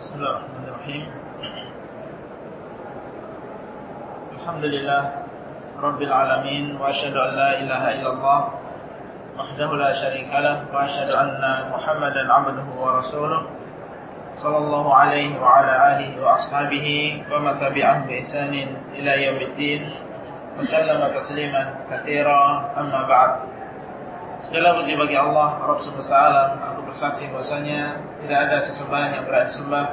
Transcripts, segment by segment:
بسم الله الرحمن الرحيم. الحمد لله رب العالمين وأشهد أن لا إله إلا الله وحده لا شريك له وأشهد أن محمدا عبده ورسوله صلى الله عليه وعلى آله وأصحابه ومن تبعهم بإحسان إلى يوم الدين وسلم تسليما كثيرا أما بعد. Segala puji bagi Allah Rabb semesta alam. Aku bersaksi bahwasanya Tidak ada sesembahan yang berada disembah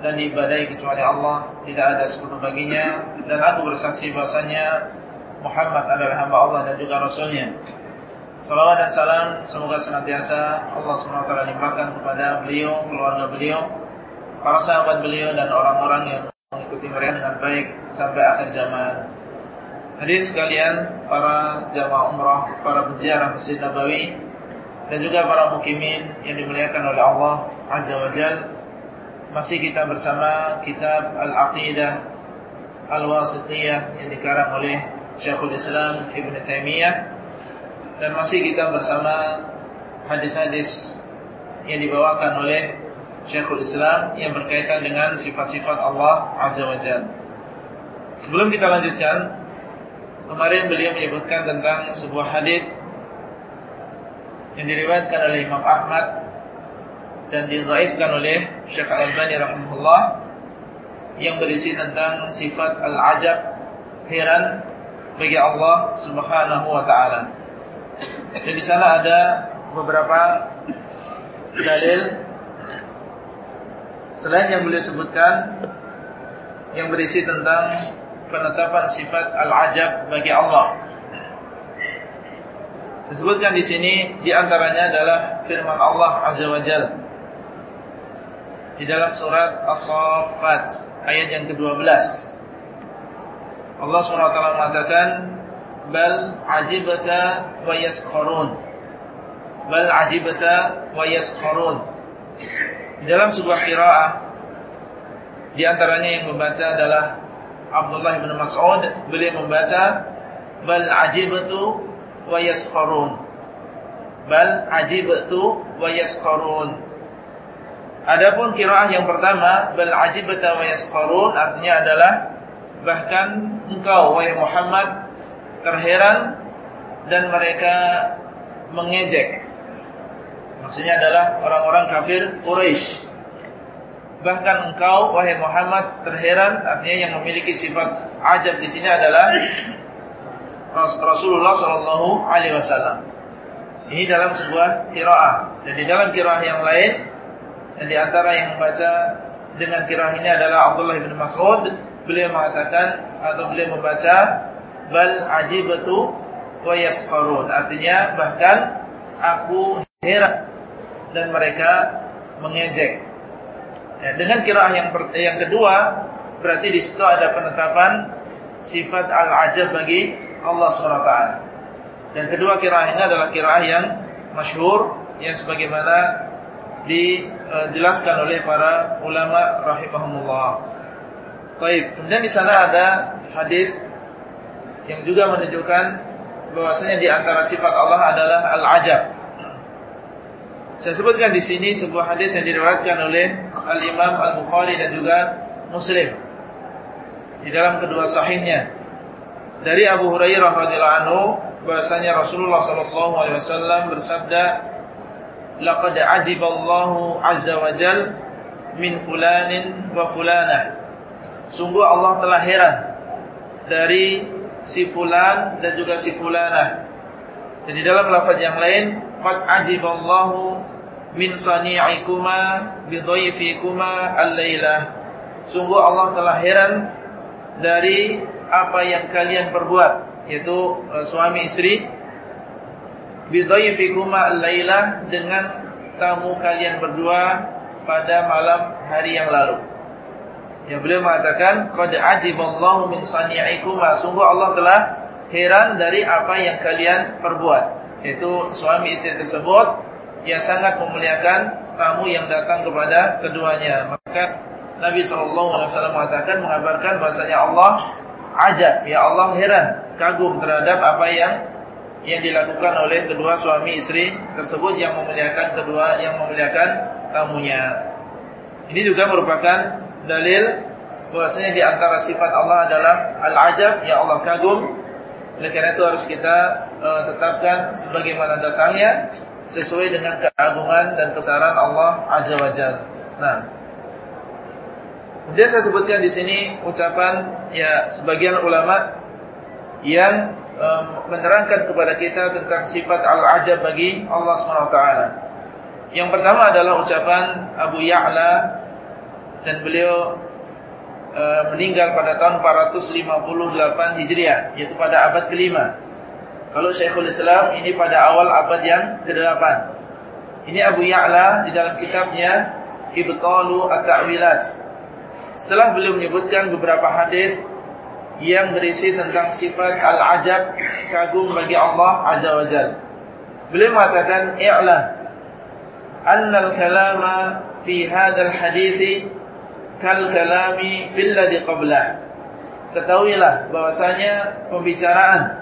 Dan diibadai kecuali Allah. Tidak ada sekutu baginya. Dan aku bersaksi bahwasanya Muhammad adalah hamba Allah dan juga Rasulnya. Salawat dan salam Semoga senantiasa Allah SWT limpahkan kepada beliau Keluarga beliau Para sahabat beliau dan orang-orang yang Mengikuti mereka dengan baik Sampai akhir zaman Hadirin sekalian, para jamaah umrah, para penziarah Masjid Nabawi dan juga para mukimin yang dimuliakan oleh Allah Azza wa Jal. Masih kita bersama kitab Al-Aqidah Al-Wasitiyah yang dikarang oleh Syekhul Islam Ibn Taimiyah dan masih kita bersama hadis-hadis yang dibawakan oleh Syekhul Islam yang berkaitan dengan sifat-sifat Allah Azza wa Jal. Sebelum kita lanjutkan, Kemarin beliau menyebutkan tentang sebuah hadis yang diriwayatkan oleh Imam Ahmad dan diriwayatkan oleh Syekh Al-Albani rahimahullah yang berisi tentang sifat al-ajab heran bagi Allah Subhanahu wa taala. Dan di sana ada beberapa dalil selain yang beliau sebutkan yang berisi tentang penetapan sifat al-ajab bagi Allah. Saya sebutkan di sini di antaranya adalah firman Allah Azza wa Jalla di dalam surat As-Saffat ayat yang ke-12. Allah SWT mengatakan bal ajibata wa yaskharun. Bal ajibata wa yaskharun. Di dalam sebuah qiraah di antaranya yang membaca adalah Abdullah bin Mas'ud beliau membaca bal ajibtu wa yaskharun bal ajibtu wa yaskharun Adapun kiraah yang pertama bal ajibta wa yaskharun artinya adalah bahkan engkau wahai Muhammad terheran dan mereka mengejek. Maksudnya adalah orang-orang kafir Quraisy Bahkan engkau wahai Muhammad terheran artinya yang memiliki sifat ajab di sini adalah Rasulullah Shallallahu Alaihi Wasallam. Ini dalam sebuah kiraah dan di dalam kiraah yang lain dan di antara yang membaca dengan kiraah ini adalah Abdullah bin Mas'ud. Beliau mengatakan atau beliau membaca bal ajibatu wa yasqarun. Artinya bahkan aku heran dan mereka mengejek Ya, dengan kiraah yang yang kedua berarti di situ ada penetapan sifat al-ajab bagi Allah SWT. Dan kedua kiraah ini adalah kiraah yang masyhur yang sebagaimana dijelaskan oleh para ulama rahimahumullah. Baik, kemudian di sana ada hadis yang juga menunjukkan bahwasanya di antara sifat Allah adalah al-ajab. Saya sebutkan di sini sebuah hadis yang diriwayatkan oleh Al Imam Al Bukhari dan juga Muslim. Di dalam kedua sahihnya. Dari Abu Hurairah radhiyallahu anhu bahasanya Rasulullah sallallahu alaihi wasallam bersabda laqad ajiballahu azza wa jal min fulanin wa fulanah. Sungguh Allah telah heran dari si fulan dan juga si fulanah. Dan di dalam lafaz yang lain qad ajiballahu min sani'ikuma bidhaifikuma al-lailah sungguh Allah telah heran dari apa yang kalian perbuat yaitu uh, suami istri. Bidhaifikuma al-lailah dengan tamu kalian berdua pada malam hari yang lalu. Ya beliau mengatakan qad ajiballahu min sani'ikuma. Sungguh Allah telah heran dari apa yang kalian perbuat yaitu suami istri tersebut yang sangat memuliakan tamu yang datang kepada keduanya. Maka Nabi SAW mengatakan mengabarkan bahasanya Allah ajab, ya Allah heran, kagum terhadap apa yang yang dilakukan oleh kedua suami istri tersebut yang memuliakan kedua yang memuliakan tamunya. Ini juga merupakan dalil bahwasanya di antara sifat Allah adalah al-ajab, ya Allah kagum. Oleh karena itu harus kita uh, tetapkan sebagaimana datangnya sesuai dengan keagungan dan kebesaran Allah Azza wa. Nah, kemudian saya sebutkan di sini ucapan ya sebagian ulama yang um, menerangkan kepada kita tentang sifat al-ajab bagi Allah Subhanahu wa taala. Yang pertama adalah ucapan Abu Ya'la dan beliau e, meninggal pada tahun 458 Hijriah, yaitu pada abad kelima. Kalau Syekhul Islam ini pada awal abad yang ke-8. Ini Abu Ya'la di dalam kitabnya Ibtalu At-Ta'wilat. Setelah beliau menyebutkan beberapa hadis yang berisi tentang sifat al-ajab, kagum bagi Allah Azza wa Jalla. Beliau mengatakan, "I'lam أن الكلام في هذا الحديث كالكلام في الذي قبله Ketahuilah bahwasanya pembicaraan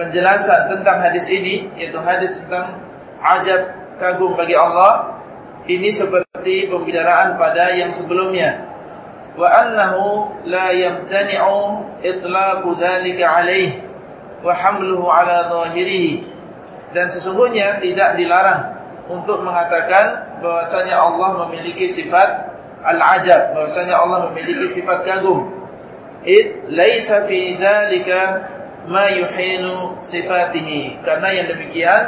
penjelasan tentang hadis ini yaitu hadis tentang ajab kagum bagi Allah ini seperti pembicaraan pada yang sebelumnya wa annahu la yamtani'u itlaqu dzalika alaihi wa hamluhu ala zahirihi dan sesungguhnya tidak dilarang untuk mengatakan bahwasanya Allah memiliki sifat al-ajab, bahwasanya Allah memiliki sifat kagum. It laisa fi dzalika ma yuhinu sifatihi. Karena yang demikian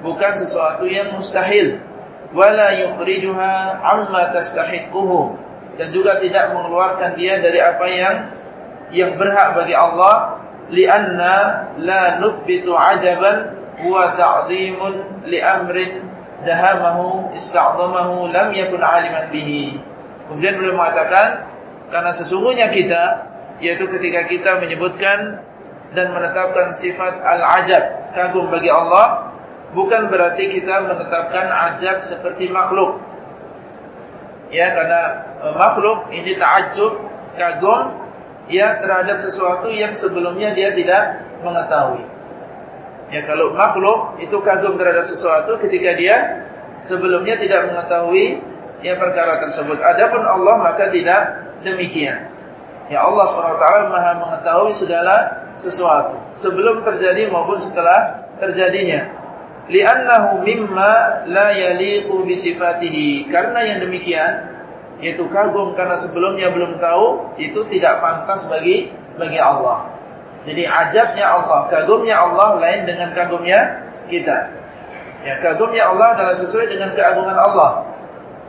bukan sesuatu yang mustahil wala yukhrijuha amma tastahiquhu dan juga tidak mengeluarkan dia dari apa yang yang berhak bagi Allah lianna la nuthbitu ajaban huwa ta'dhimun li amrin dahamahu ista'dhamahu lam yakun aliman bihi. Kemudian beliau mengatakan karena sesungguhnya kita yaitu ketika kita menyebutkan dan menetapkan sifat al-ajab kagum bagi Allah bukan berarti kita menetapkan ajab seperti makhluk. Ya karena e, makhluk ini ta'ajjub kagum ya terhadap sesuatu yang sebelumnya dia tidak mengetahui. Ya kalau makhluk itu kagum terhadap sesuatu ketika dia sebelumnya tidak mengetahui ya perkara tersebut. Adapun Allah maka tidak demikian. Ya Allah SWT Maha mengetahui segala sesuatu sebelum terjadi maupun setelah terjadinya. Li'annahu mimma la yaliqu bi sifatihi. Karena yang demikian yaitu kagum karena sebelumnya belum tahu itu tidak pantas bagi bagi Allah. Jadi ajabnya Allah, kagumnya Allah lain dengan kagumnya kita. Ya, kagumnya Allah adalah sesuai dengan keagungan Allah.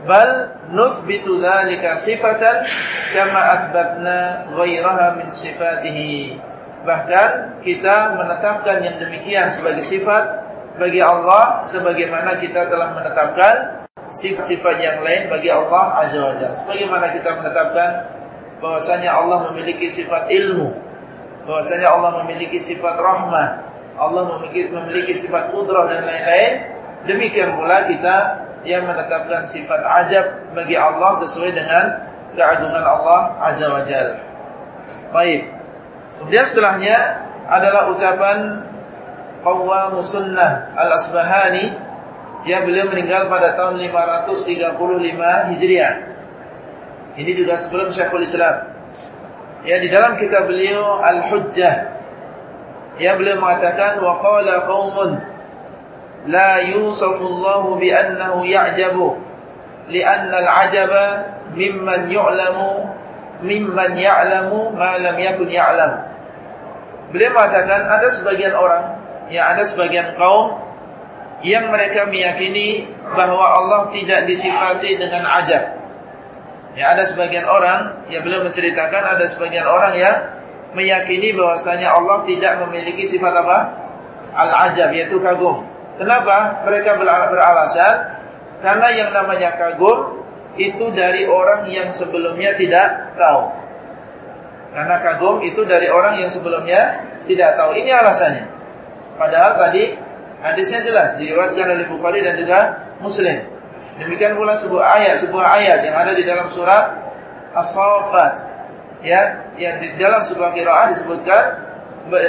Bal nuthbitu dzalika sifatan kama athbatna ghairaha min sifatihi. Bahkan kita menetapkan yang demikian sebagai sifat bagi Allah sebagaimana kita telah menetapkan sifat-sifat yang lain bagi Allah Azza wa Jalla. Sebagaimana kita menetapkan bahwasanya Allah memiliki sifat ilmu, bahwasanya Allah memiliki sifat rahmah, Allah memiliki, memiliki sifat kudrah dan lain-lain. Demikian pula kita yang menetapkan sifat ajab bagi Allah sesuai dengan keagungan Allah Azza wa Jalla. Baik. Kemudian setelahnya adalah ucapan Qawwam Sunnah Al-Asbahani yang beliau meninggal pada tahun 535 Hijriah. Ini juga sebelum Syekhul Islam. Ya di dalam kitab beliau Al-Hujjah ya beliau mengatakan wa qaumun yusafu Allah bi annahu ya'jabu li'anna al-'ajaba mimman yu'lamu mimman ya'lamu ma lam yakun ya'lam Beliau mengatakan ada sebagian orang ya ada sebagian kaum yang mereka meyakini bahwa Allah tidak disifati dengan ajab Ya ada sebagian orang yang belum menceritakan ada sebagian orang yang meyakini bahwasanya Allah tidak memiliki sifat apa? Al-ajab yaitu kagum. Kenapa? Mereka beralasan karena yang namanya kagum itu dari orang yang sebelumnya tidak tahu. Karena kagum itu dari orang yang sebelumnya tidak tahu. Ini alasannya. Padahal tadi hadisnya jelas diriwayatkan oleh Bukhari dan juga Muslim. Demikian pula sebuah ayat, sebuah ayat yang ada di dalam surat As-Saffat. Ya, yang di dalam sebuah qiraah disebutkan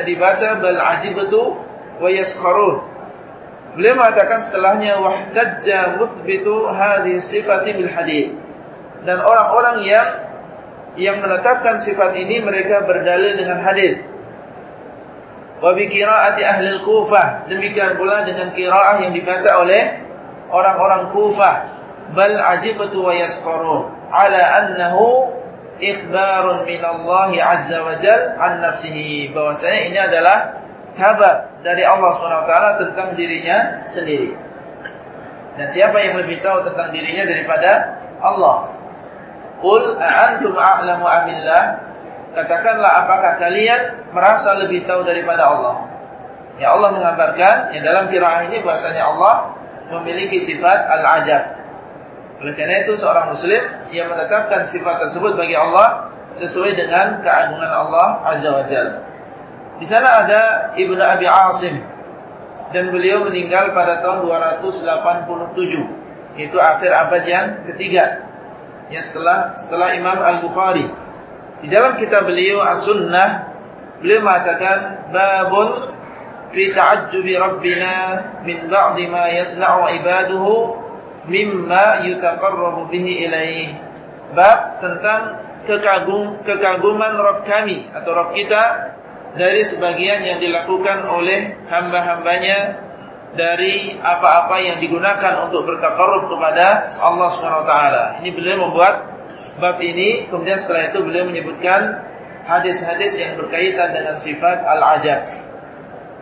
dibaca bal ajibatu wa yaskharun. Beliau mengatakan setelahnya wahtajja muthbitu hadhihi sifati bil hadis. dan orang-orang yang yang menetapkan sifat ini mereka berdalil dengan hadis. Wa bi qiraati ahli al-Kufah, demikian pula dengan qiraah yang dibaca oleh orang-orang Kufah. Bal ajibatu wa yasqarun ala annahu ikhbarun min Allah azza wa jal an nafsihi bahwasanya ini adalah kabar dari Allah taala tentang dirinya sendiri. Dan siapa yang lebih tahu tentang dirinya daripada Allah? Qul a'antum a'lamu amillah? Katakanlah apakah kalian merasa lebih tahu daripada Allah? Ya Allah mengabarkan yang dalam kiraah ini bahasanya Allah memiliki sifat al-ajab. Oleh karena itu seorang muslim yang menetapkan sifat tersebut bagi Allah sesuai dengan keagungan Allah Azza wa Jalla. Di sana ada Ibnu Abi Asim dan beliau meninggal pada tahun 287. Itu akhir abad yang ketiga ya setelah setelah Imam Al-Bukhari. Di dalam kitab beliau As-Sunnah beliau mengatakan babun fi ta'ajjubi rabbina min ba'di ma yasna'u ibaduhu mimma yutaqarrabu bihi ilaih. Bab tentang kekagum kekaguman Rabb kami atau Rabb kita dari sebagian yang dilakukan oleh hamba-hambanya dari apa-apa yang digunakan untuk bertakarruf kepada Allah Subhanahu wa taala. Ini beliau membuat bab ini, kemudian setelah itu beliau menyebutkan hadis-hadis yang berkaitan dengan sifat al-ajab.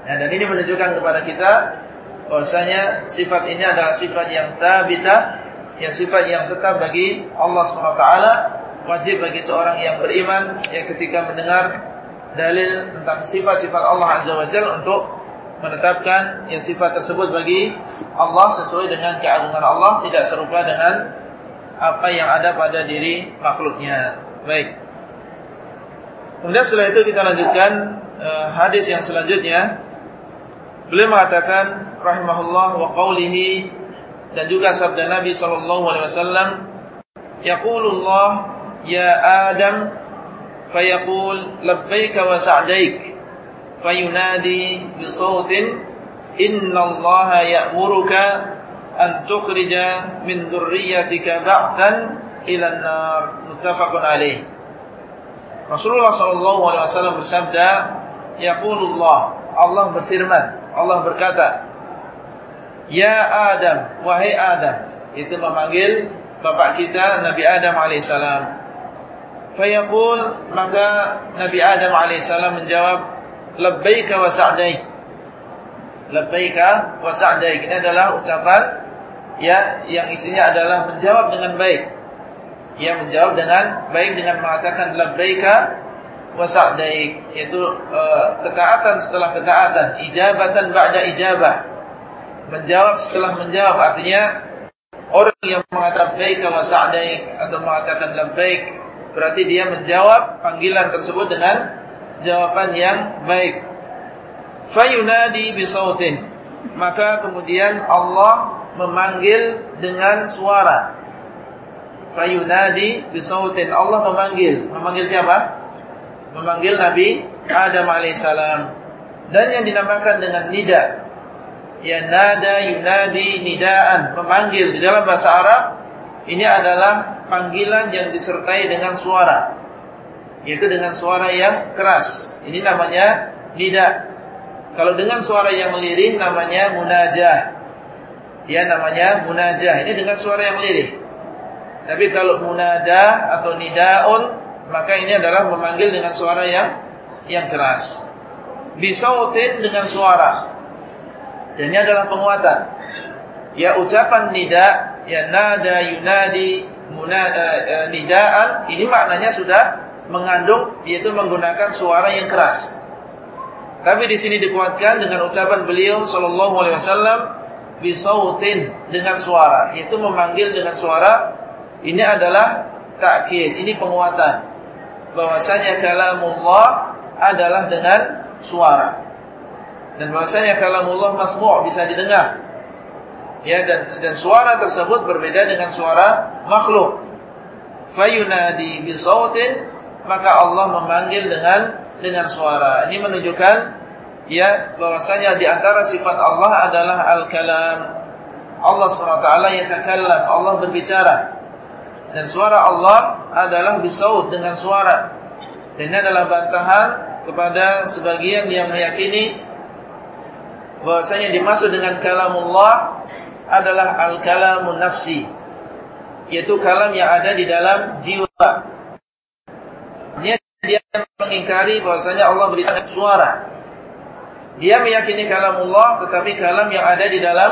Nah, dan ini menunjukkan kepada kita bahwasanya sifat ini adalah sifat yang thabitah, yang sifat yang tetap bagi Allah Subhanahu wa taala, wajib bagi seorang yang beriman yang ketika mendengar dalil tentang sifat-sifat Allah Azza wa Jalla untuk menetapkan yang sifat tersebut bagi Allah sesuai dengan keagungan Allah tidak serupa dengan apa yang ada pada diri makhluknya. Baik. Kemudian setelah itu kita lanjutkan uh, hadis yang selanjutnya. Beliau mengatakan rahimahullah wa qawlihi dan juga sabda Nabi wasallam yaqulullah ya Adam fayaqul labbaika wa sa'daik فينادي بصوت إن الله يأمرك أن تخرج من ذريتك بعثا إلى النار متفق عليه Rasulullah Shallallahu Alaihi Wasallam bersabda, Yaqulullah, Allah berfirman, Allah berkata, Ya Adam, wahai Adam, itu memanggil bapak kita Nabi Adam alaihissalam. Fayaqul maka Nabi Adam alaihissalam menjawab, labbaika wa sa'daik. Labbaika wa sa'daik. Ini adalah ucapan ya yang isinya adalah menjawab dengan baik. Ya menjawab dengan baik dengan mengatakan labbaika wa sa'daik yaitu uh, ketaatan setelah ketaatan, ijabatan ba'da ijabah. Menjawab setelah menjawab artinya orang yang mengatakan labbaika wa sa'daik atau mengatakan labbaik berarti dia menjawab panggilan tersebut dengan jawaban yang baik. Fayunadi bisautin. Maka kemudian Allah memanggil dengan suara. Fayunadi bisautin. Allah memanggil. Memanggil siapa? Memanggil Nabi Adam alaihissalam. Dan yang dinamakan dengan nida. Ya nada yunadi nidaan. Memanggil. Di dalam bahasa Arab. Ini adalah panggilan yang disertai dengan suara yaitu dengan suara yang keras. Ini namanya nida. Kalau dengan suara yang lirih namanya munajah. Ya namanya munajah. Ini dengan suara yang lirih. Tapi kalau munada atau nidaun maka ini adalah memanggil dengan suara yang yang keras. Bisautin dengan suara. Dan ini adalah penguatan. Ya ucapan nida, ya nada yunadi nidaan ini maknanya sudah mengandung yaitu menggunakan suara yang keras. Tapi di sini dikuatkan dengan ucapan beliau sallallahu alaihi wasallam bisautin dengan suara, yaitu memanggil dengan suara. Ini adalah takkid, ini penguatan bahwasanya kalamullah adalah dengan suara. Dan bahwasanya kalamullah masmu' bisa didengar. Ya dan dan suara tersebut berbeda dengan suara makhluk. Fayunadi bisautin maka Allah memanggil dengan dengan suara. Ini menunjukkan ya bahwasanya di antara sifat Allah adalah al-kalam. Allah SWT yatakallam, Allah berbicara. Dan suara Allah adalah bisaud dengan suara. Dan ini adalah bantahan kepada sebagian yang meyakini bahwasanya dimaksud dengan kalamullah adalah al-kalamun nafsi yaitu kalam yang ada di dalam jiwa. Dia, dia mengingkari bahwasanya Allah berikan suara. Dia meyakini kalamullah tetapi kalam yang ada di dalam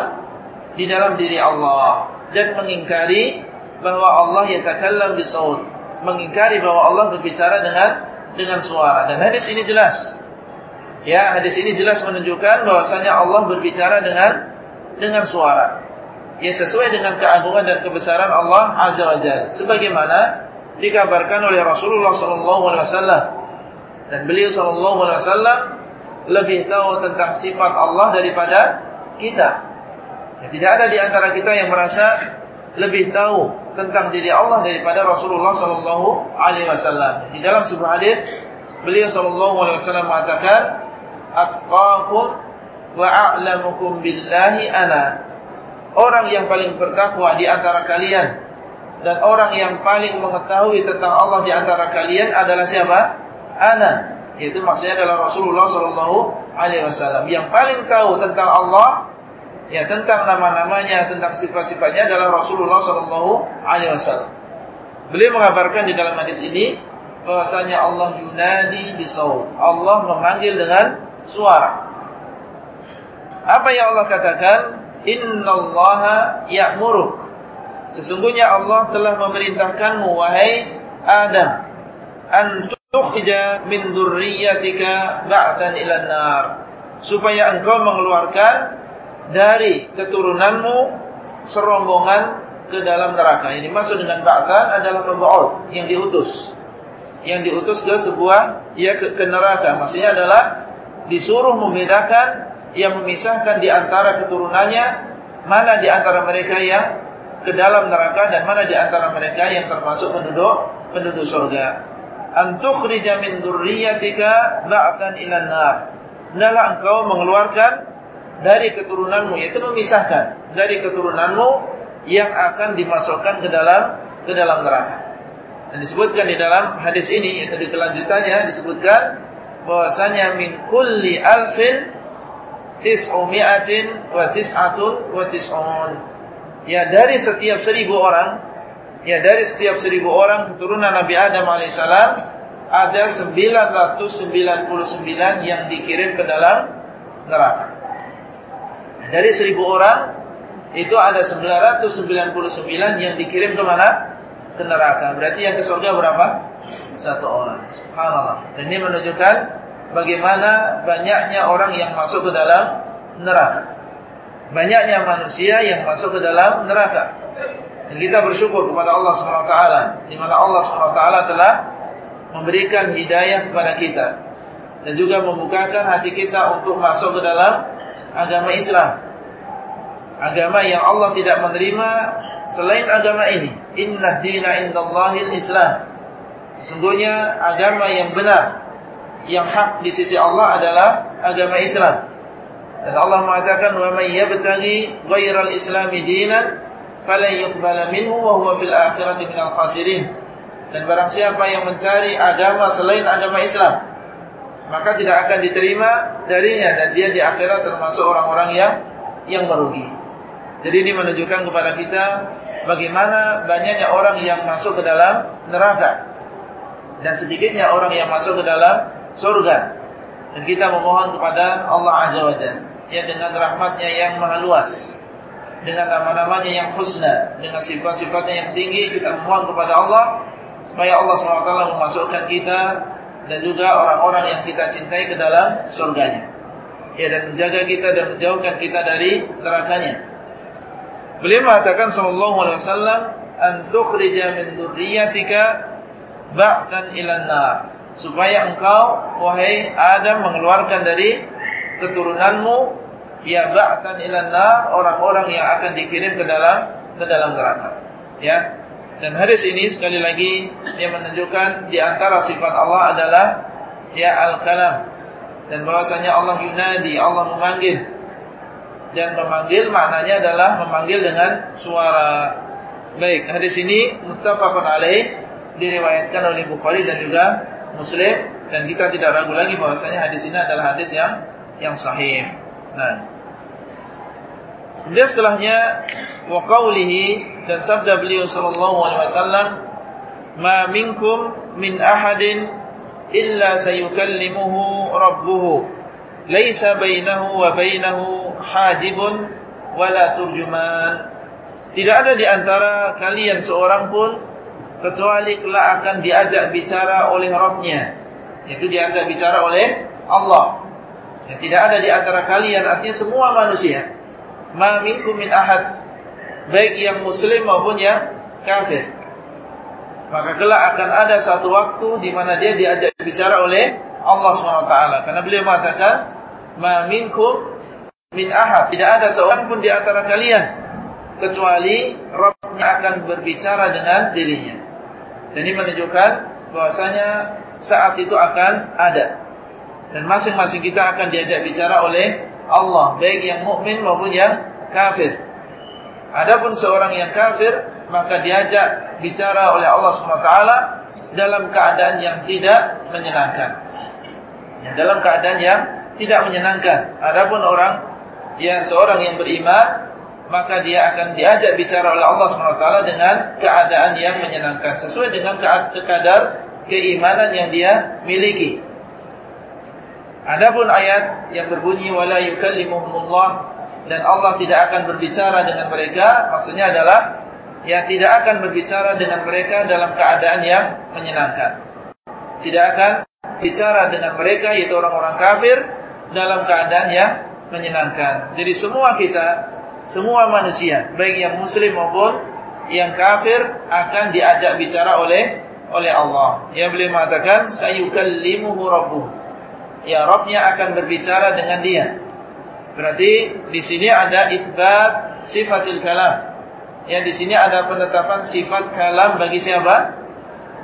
di dalam diri Allah dan mengingkari bahwa Allah yatakallam bisaut, mengingkari bahwa Allah berbicara dengan dengan suara. Dan hadis ini jelas. Ya, hadis ini jelas menunjukkan bahwasanya Allah berbicara dengan dengan suara. Ya sesuai dengan keagungan dan kebesaran Allah Azza wa Jalla. Sebagaimana dikabarkan oleh Rasulullah wasallam. Dan beliau sallallahu alaihi wasallam lebih tahu tentang sifat Allah daripada kita. Ya, tidak ada di antara kita yang merasa lebih tahu tentang diri Allah daripada Rasulullah sallallahu alaihi wasallam. Di dalam sebuah hadis beliau sallallahu alaihi wasallam mengatakan atqakum wa a'lamukum billahi ana. Orang yang paling bertakwa di antara kalian dan orang yang paling mengetahui tentang Allah di antara kalian adalah siapa? Ana. Itu maksudnya adalah Rasulullah sallallahu alaihi wasallam. Yang paling tahu tentang Allah ya tentang nama-namanya, tentang sifat-sifatnya adalah Rasulullah sallallahu alaihi wasallam. Beliau mengabarkan di dalam hadis ini bahwasanya Allah yunadi bisaut. Allah memanggil dengan suara. Apa yang Allah katakan? Innallaha ya'muruk. Sesungguhnya Allah telah memerintahkanmu wahai Adam an tukhrija min dzurriyyatika ba'dan ila nar supaya engkau mengeluarkan dari keturunanmu serombongan ke dalam neraka. Ini maksud dengan ba'dan adalah mab'uts yang diutus. Yang diutus ke sebuah ya ke, ke neraka. Maksudnya adalah disuruh membedakan yang memisahkan di antara keturunannya mana di antara mereka yang ke dalam neraka dan mana di antara mereka yang termasuk penduduk penduduk surga. Antukhrija min dzurriyyatika ba'than ila nar. Hendaklah engkau mengeluarkan dari keturunanmu yaitu memisahkan dari keturunanmu yang akan dimasukkan ke dalam ke dalam neraka. Dan disebutkan di dalam hadis ini yaitu di kelanjutannya disebutkan bahwasanya min kulli alfin tis'umi'atin wa tis'atun wa tis'un. Ya dari setiap seribu orang, ya dari setiap seribu orang keturunan Nabi Adam alaihissalam ada 999 yang dikirim ke dalam neraka. Dari seribu orang itu ada 999 yang dikirim ke mana? Ke neraka. Berarti yang ke surga berapa? Satu orang. Subhanallah. Dan ini menunjukkan bagaimana banyaknya orang yang masuk ke dalam neraka. Banyaknya manusia yang masuk ke dalam neraka. Dan kita bersyukur kepada Allah SWT di mana Allah SWT telah memberikan hidayah kepada kita dan juga membukakan hati kita untuk masuk ke dalam agama Islam. Agama yang Allah tidak menerima selain agama ini. Inna dina indallahil Islam. Sesungguhnya agama yang benar yang hak di sisi Allah adalah agama Islam. Dan Allah mengatakan wa may yabtaghi ghairal islami dinan falan yuqbala minhu wa huwa fil akhirati minal khasirin. Dan barang siapa yang mencari agama selain agama Islam, maka tidak akan diterima darinya dan dia di akhirat termasuk orang-orang yang yang merugi. Jadi ini menunjukkan kepada kita bagaimana banyaknya orang yang masuk ke dalam neraka dan sedikitnya orang yang masuk ke dalam surga. Dan kita memohon kepada Allah Azza wa Jalla. Ya dengan rahmatnya yang maha luas. Dengan nama-namanya yang husna. Dengan sifat-sifatnya yang tinggi kita memohon kepada Allah. Supaya Allah SWT memasukkan kita dan juga orang-orang yang kita cintai ke dalam surganya. Ya dan menjaga kita dan menjauhkan kita dari nerakanya. Beliau mengatakan sallallahu alaihi wasallam an tukhrija min dzurriyyatika ba'tan ila nar. Supaya engkau wahai Adam mengeluarkan dari keturunanmu ya ba'tan ila nar orang-orang yang akan dikirim ke dalam ke dalam neraka. Ya. Dan hadis ini sekali lagi dia menunjukkan di antara sifat Allah adalah ya al-kalam. Dan bahwasanya Allah yunadi Allah memanggil. Dan memanggil maknanya adalah memanggil dengan suara. Baik, hadis ini muttafaqun alaih diriwayatkan oleh Bukhari dan juga Muslim. Dan kita tidak ragu lagi bahwasanya hadis ini adalah hadis yang yang sahih. Nah, Kemudian setelahnya wa qawlihi dan sabda beliau sallallahu alaihi wasallam ma minkum min ahadin illa sayukallimuhu rabbuhu. Laisa bainahu wa bainahu hajibun wala turjuman. Tidak ada di antara kalian seorang pun kecuali kelak akan diajak bicara oleh Rabbnya. Itu diajak bicara oleh Allah. Yang tidak ada di antara kalian artinya semua manusia. Ma minkum min ahad. Baik yang muslim maupun yang kafir. Maka kelak akan ada satu waktu di mana dia diajak bicara oleh Allah SWT karena beliau mengatakan ma minkum min ahad. Tidak ada seorang pun di antara kalian. Kecuali Rabbnya akan berbicara dengan dirinya dan ini menunjukkan bahwasanya saat itu akan ada dan masing-masing kita akan diajak bicara oleh Allah baik yang mukmin maupun yang kafir. Adapun seorang yang kafir maka diajak bicara oleh Allah SWT dalam keadaan yang tidak menyenangkan. Dalam keadaan yang tidak menyenangkan. Adapun orang yang seorang yang beriman maka dia akan diajak bicara oleh Allah SWT dengan keadaan yang menyenangkan sesuai dengan kadar keimanan yang dia miliki. Adapun ayat yang berbunyi wala yukallimuhumullah dan Allah tidak akan berbicara dengan mereka, maksudnya adalah ya tidak akan berbicara dengan mereka dalam keadaan yang menyenangkan. Tidak akan bicara dengan mereka yaitu orang-orang kafir dalam keadaan yang menyenangkan. Jadi semua kita, semua manusia, baik yang muslim maupun yang kafir akan diajak bicara oleh oleh Allah. Yang beliau mengatakan sayukallimuhu rabbuh ya Rabbnya akan berbicara dengan dia. Berarti di sini ada isbat sifatil kalam. Ya di sini ada penetapan sifat kalam bagi siapa?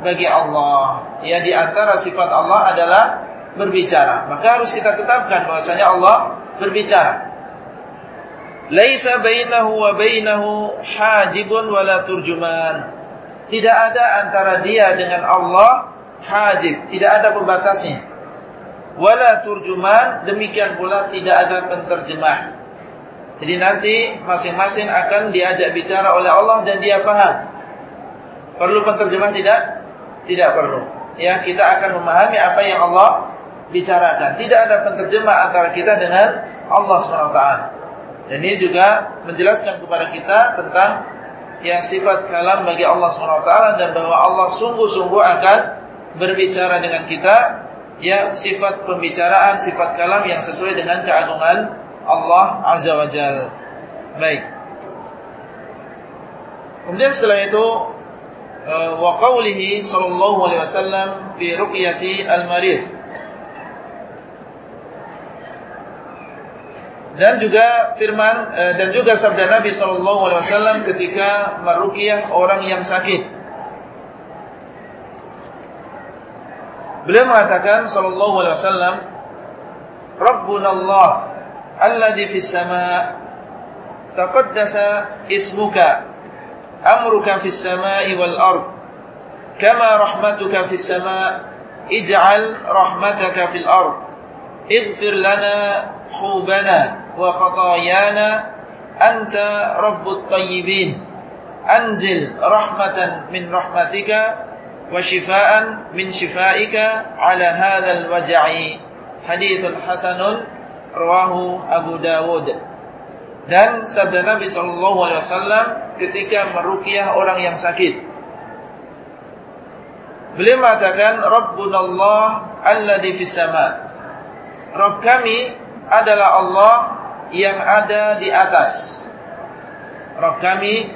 Bagi Allah. Ya di antara sifat Allah adalah berbicara. Maka harus kita tetapkan bahwasanya Allah berbicara. Laisa bainahu wa bainahu hajibun wala turjuman. Tidak ada antara dia dengan Allah hajib, tidak ada pembatasnya wala turjuman demikian pula tidak ada penterjemah. Jadi nanti masing-masing akan diajak bicara oleh Allah dan dia paham. Perlu penterjemah tidak? Tidak perlu. Ya, kita akan memahami apa yang Allah bicarakan. Tidak ada penterjemah antara kita dengan Allah SWT. Dan ini juga menjelaskan kepada kita tentang yang sifat kalam bagi Allah SWT dan bahwa Allah sungguh-sungguh akan berbicara dengan kita ya sifat pembicaraan, sifat kalam yang sesuai dengan keagungan Allah Azza wa Jal. Baik. Kemudian setelah itu uh, wa qawlihi sallallahu alaihi wasallam fi ruqyati al-marid. Dan juga firman uh, dan juga sabda Nabi sallallahu alaihi wasallam ketika meruqyah orang yang sakit. Beliau mengatakan sallallahu alaihi wasallam, "Rabbuna Allah alladhi fis sama' taqaddasa ismuka amruka fis sama'i wal ard kama rahmatuka fis sama' ij'al rahmataka fil ard اغفر لنا حوبنا وخطايانا أنت رب الطيبين أنزل رحمة من رحمتك wa shifaan min shifaika ala hadzal waj'i haditsun hasanun rawahu Abu Dawud dan sabda Nabi sallallahu alaihi wasallam ketika meruqyah orang yang sakit beliau mengatakan rabbunallah alladzi fis sama Rabb kami adalah Allah yang ada di atas Rabb kami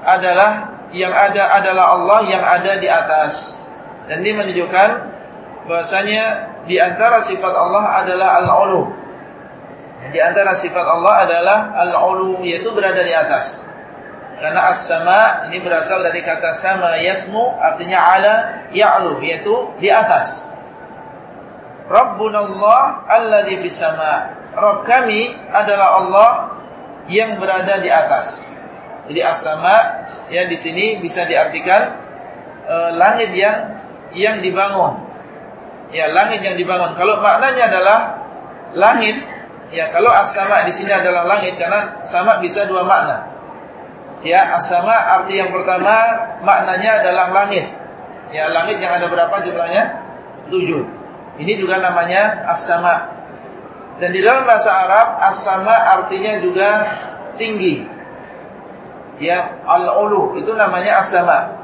adalah yang ada adalah Allah yang ada di atas. Dan ini menunjukkan bahasanya di antara sifat Allah adalah al-ulu. Di antara sifat Allah adalah al-ulu yaitu berada di atas. Karena as-sama ini berasal dari kata sama yasmu artinya ala ya'lu yaitu di atas. Rabbuna Allah alladzi fis sama. Rabb kami adalah Allah yang berada di atas. Jadi as-sama ya di sini bisa diartikan e, langit yang yang dibangun. Ya, langit yang dibangun. Kalau maknanya adalah langit, ya kalau as-sama di sini adalah langit karena sama bisa dua makna. Ya, as-sama arti yang pertama maknanya adalah langit. Ya, langit yang ada berapa jumlahnya? Tujuh. Ini juga namanya as-sama. Dan di dalam bahasa Arab as-sama artinya juga tinggi. Ya, al-ulu itu namanya as-sama.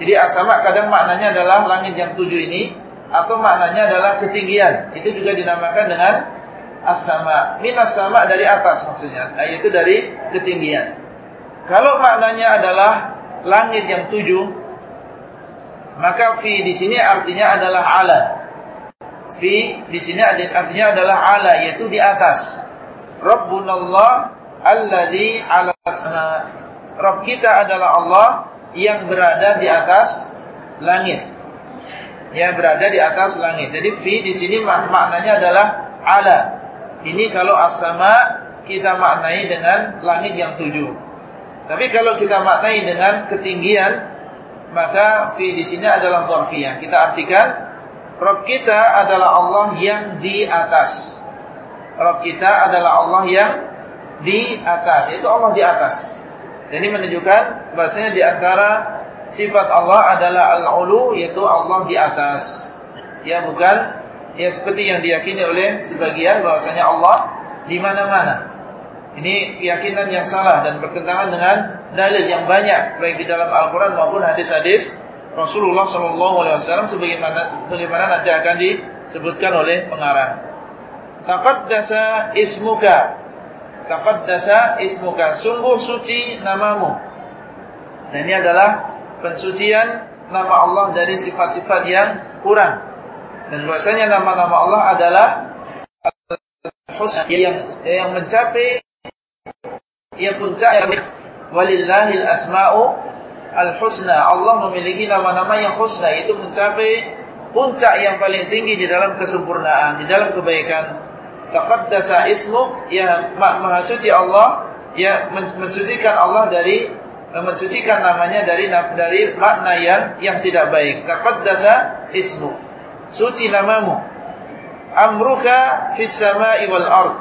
Jadi as-sama kadang maknanya adalah langit yang tujuh ini atau maknanya adalah ketinggian. Itu juga dinamakan dengan as-sama. Minas sama dari atas maksudnya, nah, yaitu dari ketinggian. Kalau maknanya adalah langit yang tujuh, maka fi di sini artinya adalah ala. Fi di sini artinya adalah ala yaitu di atas. Rabbunallah alladzi 'ala sama. Rabb kita adalah Allah yang berada di atas langit. Yang berada di atas langit. Jadi fi di sini mak maknanya adalah ala. Ini kalau as-sama kita maknai dengan langit yang tujuh. Tapi kalau kita maknai dengan ketinggian maka fi di sini adalah dharfiyah. Kita artikan Rabb kita adalah Allah yang di atas. Rabb kita adalah Allah yang di atas. Itu Allah di atas. Ini menunjukkan bahasanya di antara sifat Allah adalah al-ulu yaitu Allah di atas. Ya bukan ya seperti yang diyakini oleh sebagian bahwasanya Allah di mana-mana. Ini keyakinan yang salah dan bertentangan dengan dalil yang banyak baik di dalam Al-Qur'an maupun hadis-hadis Rasulullah sallallahu alaihi wasallam sebagaimana sebagaimana nanti akan disebutkan oleh pengarang. Taqaddasa ismuka. Taqaddasa ismuka. Sungguh suci namamu. Dan ini adalah pensucian nama Allah dari sifat-sifat yang kurang. Dan bahasanya nama-nama Allah adalah yang yang mencapai yang puncak walillahil asma'u Al-Husna. Allah memiliki nama-nama yang husna. Itu mencapai puncak yang paling tinggi Di dalam kesempurnaan Di dalam kebaikan. Taqaddasa ismuk Ya maha suci Allah. Ya mensucikan Allah dari Mensucikan namanya dari dari makna yang yang tidak baik. Taqaddasa ismuk. Suci namamu. Amruka fis sama'i wal ard.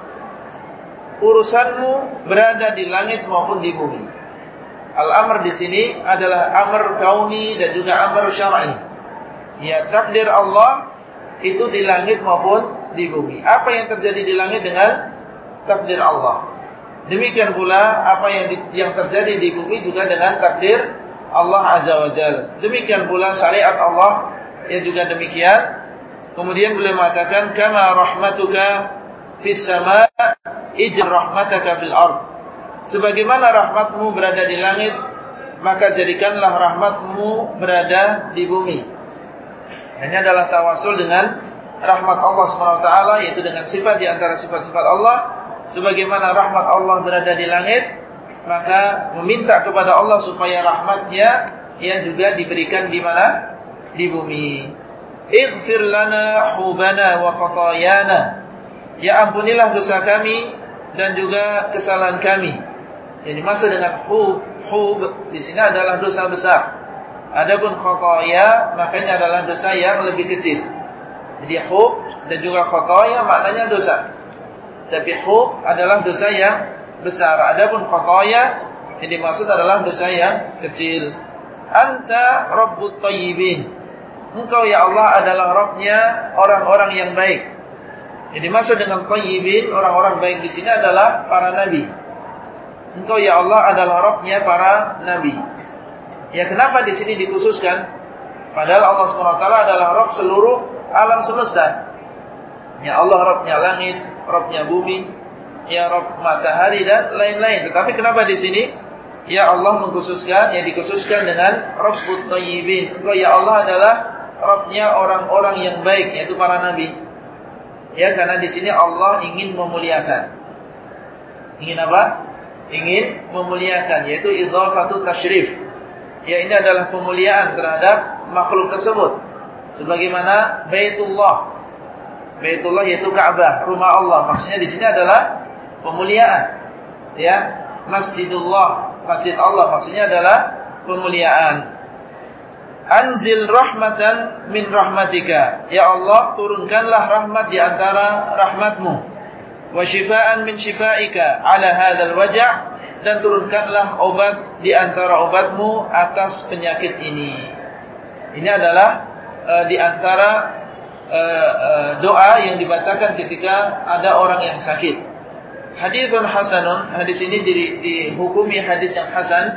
Urusanmu berada di langit maupun di bumi Al-amr di sini adalah amr kauni dan juga amr syar'i. Ya, takdir Allah itu di langit maupun di bumi. Apa yang terjadi di langit dengan takdir Allah. Demikian pula apa yang di, yang terjadi di bumi juga dengan takdir Allah Azza wa Jal. Demikian pula syariat Allah ya juga demikian. Kemudian beliau mengatakan kama rahmatuka fis sama ijr rahmataka fil ard. Sebagaimana rahmatmu berada di langit Maka jadikanlah rahmatmu berada di bumi. Ini adalah tawasul dengan rahmat Allah SWT Yaitu dengan sifat di antara sifat-sifat Allah. Sebagaimana rahmat Allah berada di langit Maka meminta kepada Allah supaya rahmatnya Yang juga diberikan di mana? Di bumi. Ighfir lana hubana wa khatayana. Ya ampunilah dosa kami dan juga kesalahan kami yang dimaksud dengan hub, hub di sini adalah dosa besar. Adapun khotoya makanya adalah dosa yang lebih kecil. Jadi hub dan juga khotoya maknanya dosa. Tapi hub adalah dosa yang besar. Adapun khotoya yang dimaksud adalah dosa yang kecil. Anta Rabbut Tayyibin. Engkau ya Allah adalah Rabbnya orang-orang yang baik. Yang dimaksud dengan Tayyibin, orang-orang baik di sini adalah para nabi. Engkau ya Allah adalah Rabbnya para nabi. Ya kenapa di sini dikhususkan? Padahal Allah SWT adalah Rabb seluruh alam semesta. Ya Allah Rabbnya langit, Rabbnya bumi, ya Rabb matahari dan lain-lain. Tetapi kenapa di sini? Ya Allah mengkhususkan, yang dikhususkan dengan Rabbut Tayyibin. Engkau ya Allah adalah Rabbnya orang-orang yang baik, yaitu para nabi. Ya karena di sini Allah ingin memuliakan. Ingin apa? Ingin memuliakan yaitu idhafatu tasyrif. Ya ini adalah pemuliaan terhadap makhluk tersebut. Sebagaimana Baitullah. Baitullah yaitu Ka'bah, rumah Allah. Maksudnya di sini adalah pemuliaan. Ya, Masjidullah masjid Allah maksudnya adalah pemuliaan. Anzil rahmatan min rahmatika. Ya Allah, turunkanlah rahmat di antara rahmatmu. Wa min shifaika ala hadzal waja' dan turunkanlah obat di antara obatmu atas penyakit ini. Ini adalah uh, di antara uh, uh, doa yang dibacakan ketika ada orang yang sakit. Hadithun hasanun, hadis ini dihukumi hadis yang hasan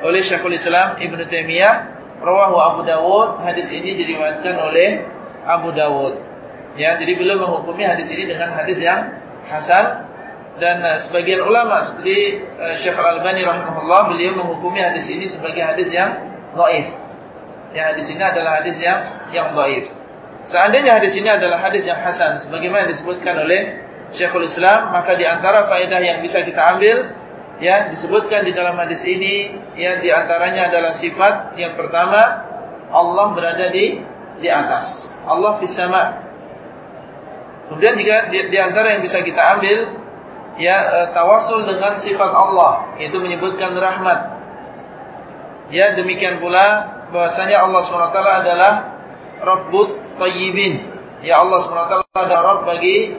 oleh Syekhul Islam Ibn Taimiyah Rawahu Abu Dawud, hadis ini diriwayatkan oleh Abu Dawud. Ya, jadi beliau menghukumi hadis ini dengan hadis yang hasan dan uh, sebagian ulama seperti uh, Syekh Al-Albani rahimahullah beliau menghukumi hadis ini sebagai hadis yang dhaif. Ya, hadis ini adalah hadis yang yang dhaif. Seandainya hadis ini adalah hadis yang hasan sebagaimana disebutkan oleh Syekhul Islam, maka di antara faedah yang bisa kita ambil ya disebutkan di dalam hadis ini yang di antaranya adalah sifat yang pertama Allah berada di di atas Allah fis sama kemudian jika di, di antara yang bisa kita ambil ya e, tawasul dengan sifat Allah itu menyebutkan rahmat. Ya demikian pula bahwasanya Allah SWT adalah Rabbut Tayyibin. Ya Allah SWT adalah Rabb bagi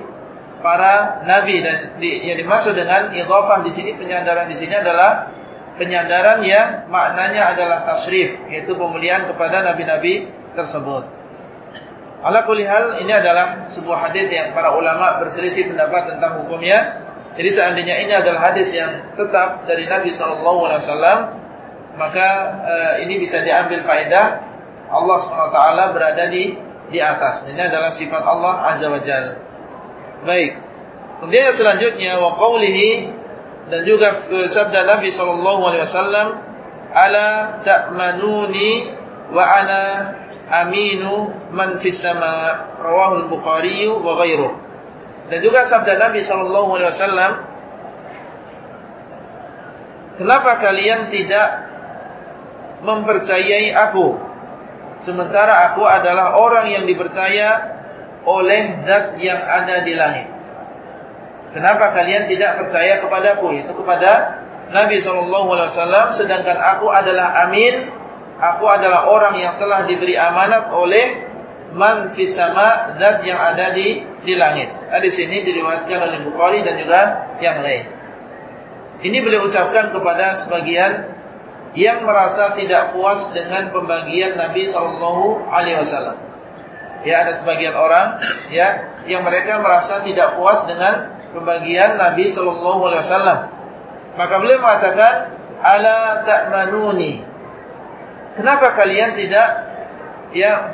para nabi. Dan di, yang dimaksud dengan idhafah di sini penyandaran di sini adalah penyandaran yang maknanya adalah tasrif yaitu pemulihan kepada nabi-nabi tersebut. Ala kulli hal ini adalah sebuah hadis yang para ulama berselisih pendapat tentang hukumnya. Jadi seandainya ini adalah hadis yang tetap dari Nabi wasallam maka uh, ini bisa diambil faedah Allah SWT berada di di atas. Ini adalah sifat Allah Azza wa Jalla. Baik. Kemudian yang selanjutnya wa qawlihi dan juga sabda Nabi sallallahu alaihi wasallam ala ta'manuni wa ana aminu man fis sama rawahu al-Bukhari wa ghairuh. Dan juga sabda Nabi sallallahu alaihi wasallam Kenapa kalian tidak mempercayai aku sementara aku adalah orang yang dipercaya oleh zat yang ada di langit. Kenapa kalian tidak percaya kepadaku? Itu kepada Nabi SAW sedangkan aku adalah amin, aku adalah orang yang telah diberi amanat oleh man fis sama zat yang ada di di langit. Nah, di sini diriwayatkan oleh Bukhari dan juga yang lain. Ini beliau ucapkan kepada sebagian yang merasa tidak puas dengan pembagian Nabi Shallallahu Alaihi Wasallam ya ada sebagian orang ya yang mereka merasa tidak puas dengan pembagian Nabi Shallallahu Alaihi Wasallam. Maka beliau mengatakan, ala ta'manuni. Kenapa kalian tidak ya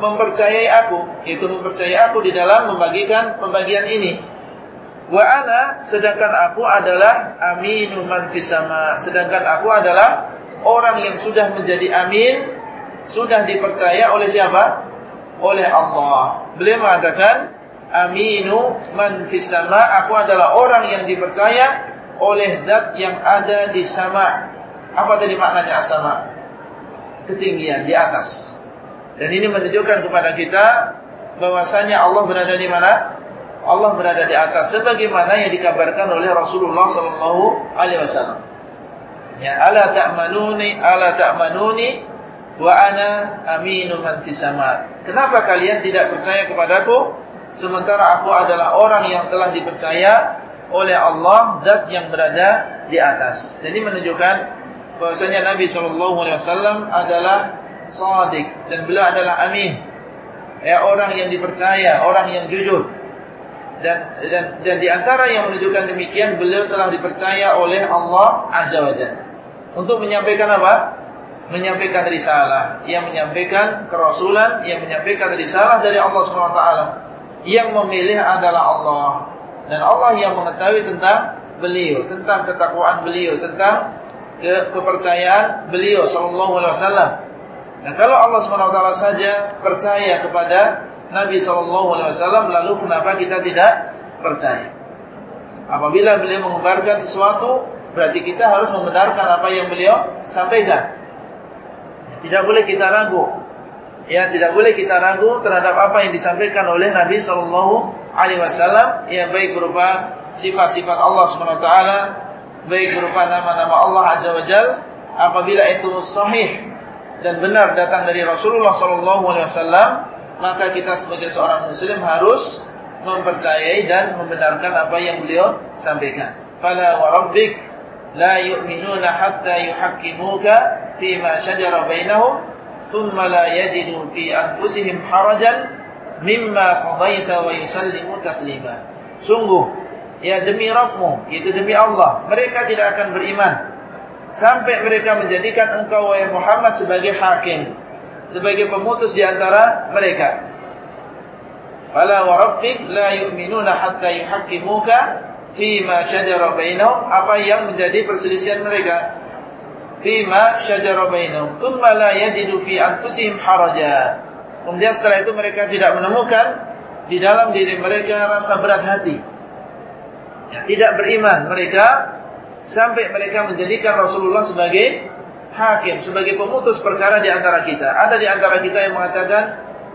mempercayai aku, yaitu mempercayai aku di dalam membagikan pembagian ini? Wa ana sedangkan aku adalah aminu man sama. Sedangkan aku adalah orang yang sudah menjadi amin, sudah dipercaya oleh siapa? oleh Allah. Beliau mengatakan, Aminu man sama, aku adalah orang yang dipercaya oleh zat yang ada di sama. Apa tadi maknanya sama? Ketinggian, di atas. Dan ini menunjukkan kepada kita bahwasanya Allah berada di mana? Allah berada di atas sebagaimana yang dikabarkan oleh Rasulullah sallallahu alaihi wasallam. Ya, ala ta'manuni ala ta'manuni wa ana aminu man. Kenapa kalian tidak percaya kepadaku sementara aku adalah orang yang telah dipercaya oleh Allah zat yang berada di atas. Jadi menunjukkan bahwasanya Nabi sallallahu alaihi wasallam adalah shadiq dan beliau adalah amin. Ya orang yang dipercaya, orang yang jujur. Dan dan dan di antara yang menunjukkan demikian beliau telah dipercaya oleh Allah Azza wa Jalla. Untuk menyampaikan apa? menyampaikan risalah, yang menyampaikan kerasulan, yang menyampaikan risalah dari Allah SWT. Yang memilih adalah Allah. Dan Allah yang mengetahui tentang beliau, tentang ketakwaan beliau, tentang ke kepercayaan beliau sallallahu alaihi wasallam. Dan kalau Allah SWT saja percaya kepada Nabi sallallahu alaihi wasallam, lalu kenapa kita tidak percaya? Apabila beliau mengembarkan sesuatu, berarti kita harus membenarkan apa yang beliau sampaikan. Tidak boleh kita ragu. Ya, tidak boleh kita ragu terhadap apa yang disampaikan oleh Nabi Shallallahu Alaihi Wasallam yang baik berupa sifat-sifat Allah Subhanahu Wa Taala baik berupa nama-nama Allah Azza wa Jal apabila itu sahih dan benar datang dari Rasulullah sallallahu alaihi wasallam maka kita sebagai seorang muslim harus mempercayai dan membenarkan apa yang beliau sampaikan. Fala wa rabbik la yu'minuna hatta yuhaqqimuka fima shajara bainahum thumma la yajidu fi anfusihim harajan mimma qadaita wa yusallimu taslima. Sungguh ya demi Rabbmu, itu demi Allah, mereka tidak akan beriman. Sampai mereka menjadikan engkau wahai Muhammad sebagai hakim, sebagai pemutus di antara mereka. Fala wa rabbik la yu'minuna hatta yuhaqqimuka fima syajara bainahum apa yang menjadi perselisihan mereka? Fima syajara bainahum thumma la yajidu fi anfusihim haraja. Kemudian setelah itu mereka tidak menemukan di dalam diri mereka rasa berat hati ya, tidak beriman mereka sampai mereka menjadikan Rasulullah sebagai hakim, sebagai pemutus perkara di antara kita. Ada di antara kita yang mengatakan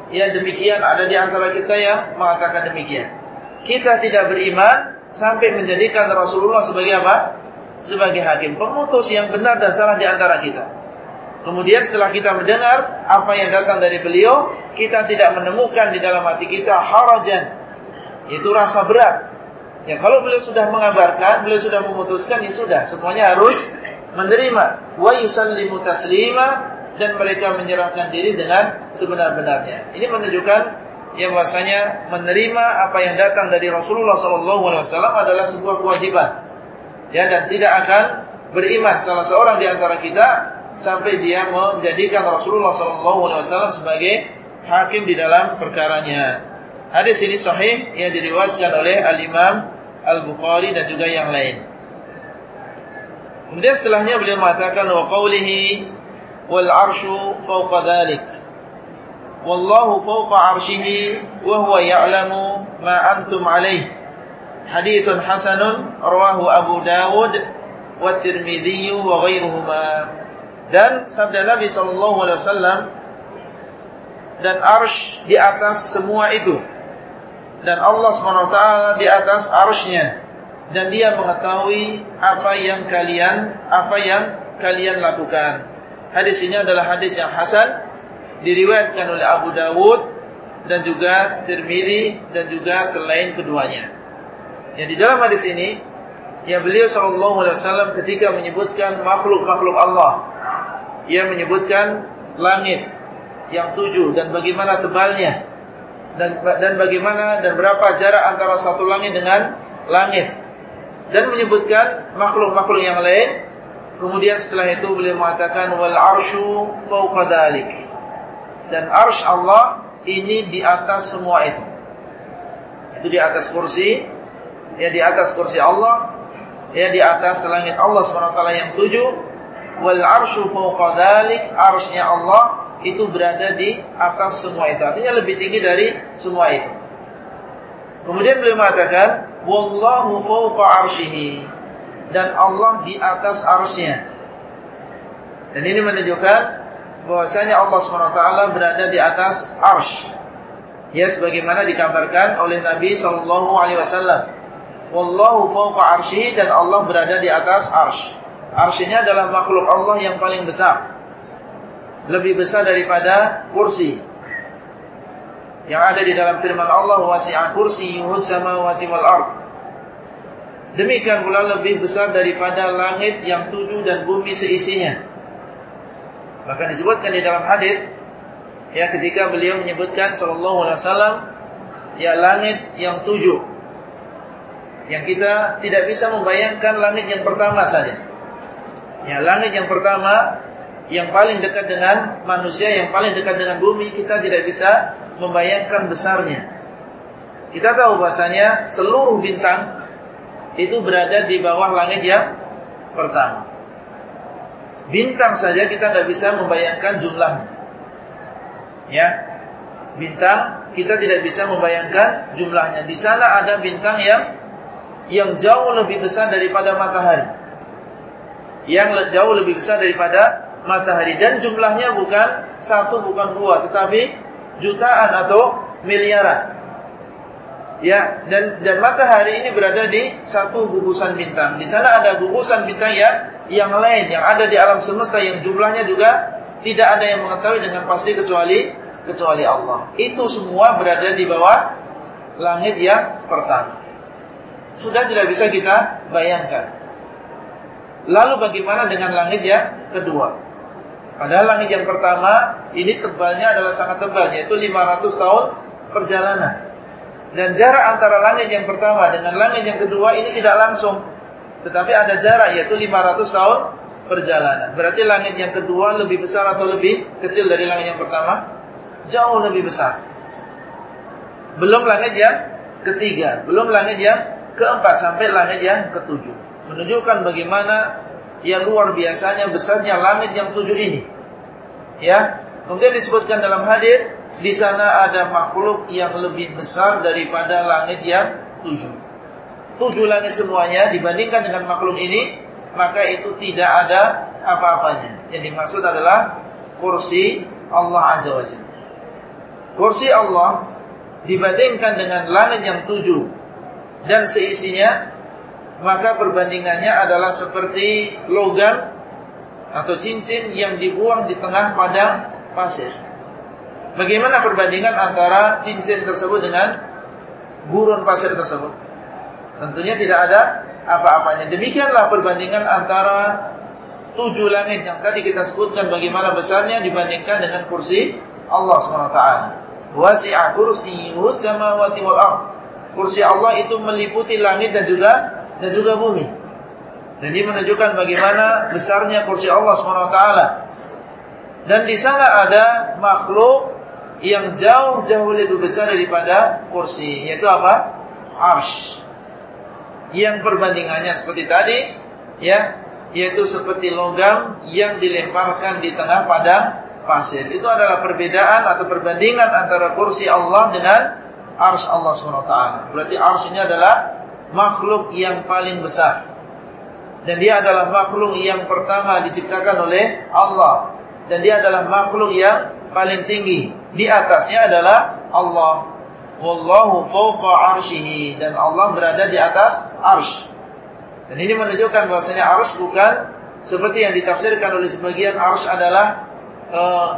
ya demikian, ada di antara kita yang mengatakan demikian. Kita tidak beriman sampai menjadikan Rasulullah sebagai apa? Sebagai hakim, pemutus yang benar dan salah di antara kita. Kemudian setelah kita mendengar apa yang datang dari beliau, kita tidak menemukan di dalam hati kita harajan, itu rasa berat, Ya kalau beliau sudah mengabarkan, beliau sudah memutuskan, ya sudah, semuanya harus menerima. Wa yusallimu taslima dan mereka menyerahkan diri dengan sebenar-benarnya. Ini menunjukkan yang bahasanya menerima apa yang datang dari Rasulullah SAW adalah sebuah kewajiban. Ya dan tidak akan beriman salah seorang di antara kita sampai dia menjadikan Rasulullah SAW sebagai hakim di dalam perkaranya. Hadis ini sahih yang diriwayatkan oleh Al-Imam Al-Bukhari dan juga yang lain. Kemudian setelahnya beliau mengatakan wa qawlihi wal arshu fawqa dhalik. Wallahu fawqa arshihi wa huwa ya'lamu ma antum alaih. Hadithun hasanun rawahu Abu Dawud wa Tirmidzi wa ghairuhuma. Dan sabda Nabi sallallahu alaihi wasallam dan arsh di atas semua itu dan Allah SWT di atas arusnya dan dia mengetahui apa yang kalian apa yang kalian lakukan. Hadis ini adalah hadis yang hasan diriwayatkan oleh Abu Dawud dan juga Tirmidzi dan juga selain keduanya. Yang di dalam hadis ini ya beliau sallallahu alaihi wasallam ketika menyebutkan makhluk-makhluk Allah ia menyebutkan langit yang tujuh dan bagaimana tebalnya dan dan bagaimana dan berapa jarak antara satu langit dengan langit. Dan menyebutkan makhluk-makhluk yang lain. Kemudian setelah itu beliau mengatakan wal arsyu fawqa dan arsy Allah ini di atas semua itu. Itu di atas kursi. Ya di atas kursi Allah. Ya di atas langit Allah SWT yang tujuh. Wal arsyu fawqa arsy Allah itu berada di atas semua itu. Artinya lebih tinggi dari semua itu. Kemudian beliau mengatakan, Wallahu fawqa arshihi. Dan Allah di atas arsnya. Dan ini menunjukkan bahwasanya Allah SWT berada di atas arsh. Ya, sebagaimana dikabarkan oleh Nabi SAW. Wallahu fawqa arshihi dan Allah berada di atas arsh. Arsh ini adalah makhluk Allah yang paling besar lebih besar daripada kursi yang ada di dalam firman Allah wasi'a kursiyyuhu samawati wal ard. Demikian pula lebih besar daripada langit yang tujuh dan bumi seisinya. Bahkan disebutkan di dalam hadis ya ketika beliau menyebutkan sallallahu alaihi wasallam ya langit yang tujuh yang kita tidak bisa membayangkan langit yang pertama saja. Ya langit yang pertama yang paling dekat dengan manusia, yang paling dekat dengan bumi, kita tidak bisa membayangkan besarnya. Kita tahu bahasanya seluruh bintang itu berada di bawah langit yang pertama. Bintang saja kita nggak bisa membayangkan jumlahnya. Ya, bintang kita tidak bisa membayangkan jumlahnya. Di sana ada bintang yang yang jauh lebih besar daripada matahari. Yang jauh lebih besar daripada matahari dan jumlahnya bukan satu bukan dua tetapi jutaan atau miliaran. Ya, dan dan matahari ini berada di satu gugusan bintang. Di sana ada gugusan bintang ya yang lain yang ada di alam semesta yang jumlahnya juga tidak ada yang mengetahui dengan pasti kecuali kecuali Allah. Itu semua berada di bawah langit yang pertama. Sudah tidak bisa kita bayangkan. Lalu bagaimana dengan langit yang kedua? Padahal langit yang pertama ini tebalnya adalah sangat tebal yaitu 500 tahun perjalanan. Dan jarak antara langit yang pertama dengan langit yang kedua ini tidak langsung. Tetapi ada jarak yaitu 500 tahun perjalanan. Berarti langit yang kedua lebih besar atau lebih kecil dari langit yang pertama? Jauh lebih besar. Belum langit yang ketiga, belum langit yang keempat sampai langit yang ketujuh. Menunjukkan bagaimana yang luar biasanya besarnya langit yang tujuh ini. Ya, Kemudian disebutkan dalam hadis di sana ada makhluk yang lebih besar daripada langit yang tujuh. Tujuh langit semuanya dibandingkan dengan makhluk ini, maka itu tidak ada apa-apanya. Yang dimaksud adalah kursi Allah Azza wa Jalla. Kursi Allah dibandingkan dengan langit yang tujuh dan seisinya, maka perbandingannya adalah seperti logam atau cincin yang dibuang di tengah padang pasir. Bagaimana perbandingan antara cincin tersebut dengan gurun pasir tersebut? Tentunya tidak ada apa-apanya. Demikianlah perbandingan antara tujuh langit yang tadi kita sebutkan bagaimana besarnya dibandingkan dengan kursi Allah SWT. Wasi'a kursi samawati wal ard. Kursi Allah itu meliputi langit dan juga dan juga bumi. Jadi menunjukkan bagaimana besarnya kursi Allah SWT. Dan di sana ada makhluk yang jauh-jauh lebih besar daripada kursi, yaitu apa? Arsh. Yang perbandingannya seperti tadi, ya, yaitu seperti logam yang dilemparkan di tengah padang pasir. Itu adalah perbedaan atau perbandingan antara kursi Allah dengan arsh Allah SWT. Berarti arsh ini adalah makhluk yang paling besar. Dan dia adalah makhluk yang pertama diciptakan oleh Allah dan dia adalah makhluk yang paling tinggi. Di atasnya adalah Allah. Wallahu fawqa arshihi dan Allah berada di atas arsh. Dan ini menunjukkan bahwasanya arsh bukan seperti yang ditafsirkan oleh sebagian arsh adalah uh,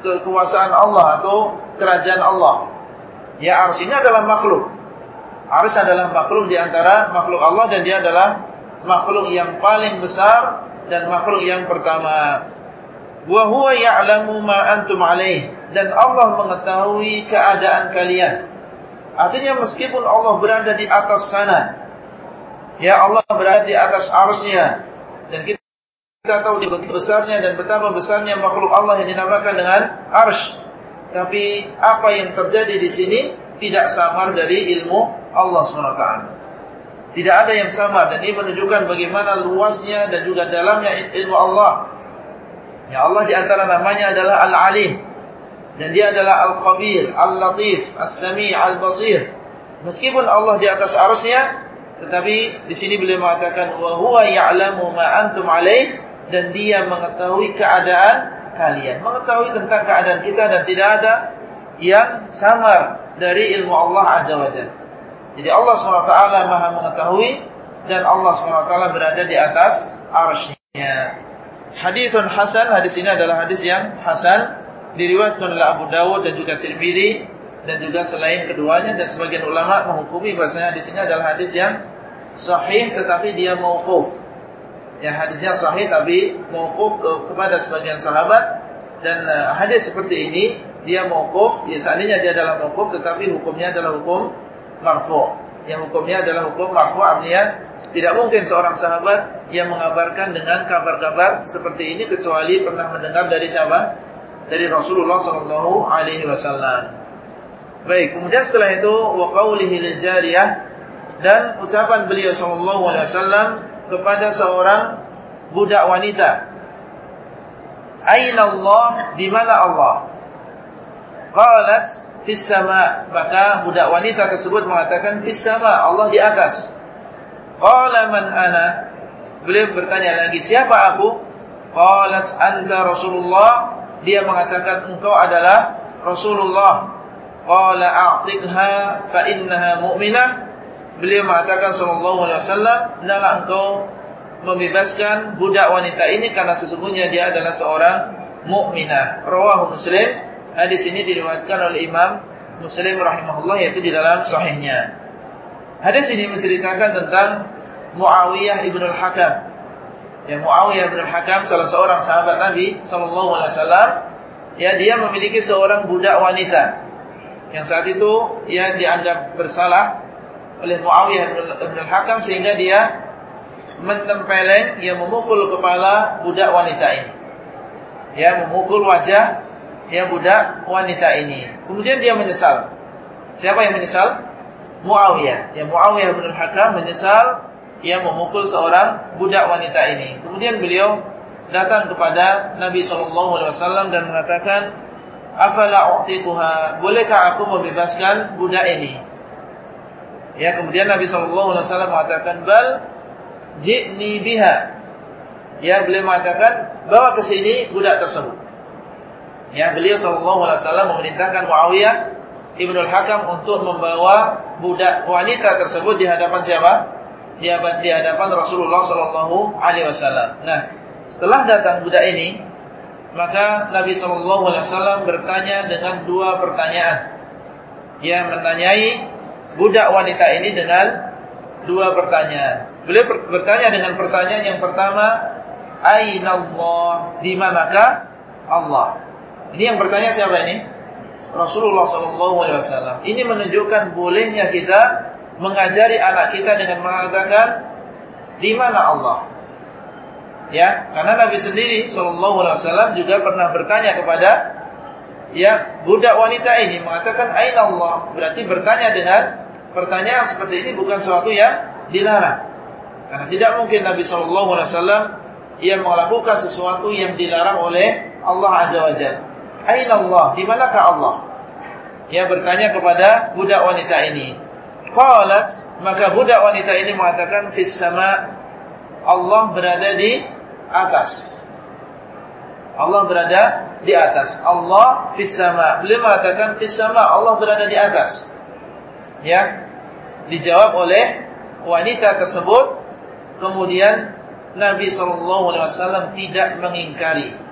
kekuasaan Allah atau kerajaan Allah. Ya arsh ini adalah makhluk. Arsh adalah makhluk di antara makhluk Allah dan dia adalah makhluk yang paling besar dan makhluk yang pertama wa huwa ya'lamu ma antum alaih dan Allah mengetahui keadaan kalian. Artinya meskipun Allah berada di atas sana, ya Allah berada di atas arsy-Nya dan kita, kita tahu begitu besarnya dan betapa besarnya makhluk Allah yang dinamakan dengan arsy. Tapi apa yang terjadi di sini tidak samar dari ilmu Allah SWT. Tidak ada yang sama dan ini menunjukkan bagaimana luasnya dan juga dalamnya ilmu Allah Ya Allah di antara namanya adalah Al-Alim dan dia adalah Al-Khabir, Al-Latif, As-Sami', Al-Basir. Meskipun Allah di atas arusnya, tetapi di sini beliau mengatakan wa huwa ya'lamu ma antum alaih dan dia mengetahui keadaan kalian, mengetahui tentang keadaan kita dan tidak ada yang samar dari ilmu Allah Azza wa Jalla. Jadi Allah SWT Maha mengetahui dan Allah SWT berada di atas arsy-Nya. Hadithun hasan, hadis ini adalah hadis yang hasan diriwayatkan oleh Abu Dawud dan juga Tirmidzi dan juga selain keduanya dan sebagian ulama menghukumi bahasanya hadis ini adalah hadis yang sahih tetapi dia mauquf. Ya hadisnya sahih tapi mauquf kepada sebagian sahabat dan uh, hadis seperti ini dia mauquf, ya seandainya dia adalah mauquf tetapi hukumnya adalah hukum marfu. Yang hukumnya adalah hukum marfu artinya tidak mungkin seorang sahabat yang mengabarkan dengan kabar-kabar seperti ini kecuali pernah mendengar dari siapa? Dari Rasulullah sallallahu alaihi wasallam. Baik, kemudian setelah itu wa qaulihi dan ucapan beliau sallallahu alaihi wasallam kepada seorang budak wanita. Aina Allah? Di mana Allah? Qalat fis sama. Maka budak wanita tersebut mengatakan fis sama, Allah di atas. Qala man ana? Beliau bertanya lagi, siapa aku? Qalat anta Rasulullah. Dia mengatakan engkau adalah Rasulullah. qala a'tiqha fa innaha mu'minah beliau mengatakan sallallahu alaihi wasallam hendaklah engkau membebaskan budak wanita ini karena sesungguhnya dia adalah seorang mukminah rawahu muslim hadis ini diriwayatkan oleh Imam Muslim rahimahullah yaitu di dalam sahihnya. Hadis ini menceritakan tentang Muawiyah ibn al-Hakam. Yang Muawiyah ibn al-Hakam salah seorang sahabat Nabi sallallahu alaihi wasallam. Ya dia memiliki seorang budak wanita. Yang saat itu ia dianggap bersalah oleh Muawiyah bin Al-Hakam sehingga dia mentempeleng yang memukul kepala budak wanita ini. Ya, memukul wajah ya budak wanita ini. Kemudian dia menyesal. Siapa yang menyesal? Muawiyah. Ya Muawiyah bin Al-Hakam menyesal ia memukul seorang budak wanita ini. Kemudian beliau datang kepada Nabi sallallahu alaihi wasallam dan mengatakan, afala u'tikuha bolehkah aku membebaskan budak ini ya kemudian Nabi sallallahu alaihi wasallam mengatakan bal ji'ni biha ya beliau mengatakan bawa ke sini budak tersebut ya beliau sallallahu alaihi wasallam memerintahkan Muawiyah Ibnu al-Hakam untuk membawa budak wanita tersebut di hadapan siapa di hadapan Rasulullah sallallahu alaihi wasallam nah setelah datang budak ini maka Nabi Shallallahu Alaihi Wasallam bertanya dengan dua pertanyaan. Ia menanyai budak wanita ini dengan dua pertanyaan. Beliau bertanya dengan pertanyaan yang pertama, Aina Allah? Di manakah Allah? Ini yang bertanya siapa ini? Rasulullah Wasallam. Ini menunjukkan bolehnya kita mengajari anak kita dengan mengatakan di mana Allah. Ya, karena Nabi sendiri wasallam juga pernah bertanya kepada ya budak wanita ini mengatakan aina Allah? Berarti bertanya dengan pertanyaan seperti ini bukan sesuatu yang dilarang. Karena tidak mungkin Nabi wasallam ia melakukan sesuatu yang dilarang oleh Allah azza wajalla. Aina Allah? Di manakah Allah? Ia bertanya kepada budak wanita ini. Qalat, maka budak wanita ini mengatakan fis sama Allah berada di atas. Allah berada di atas. Allah fis sama. Beliau mengatakan fis sama, Allah berada di atas. Ya. Dijawab oleh wanita tersebut. Kemudian Nabi sallallahu alaihi wasallam tidak mengingkari.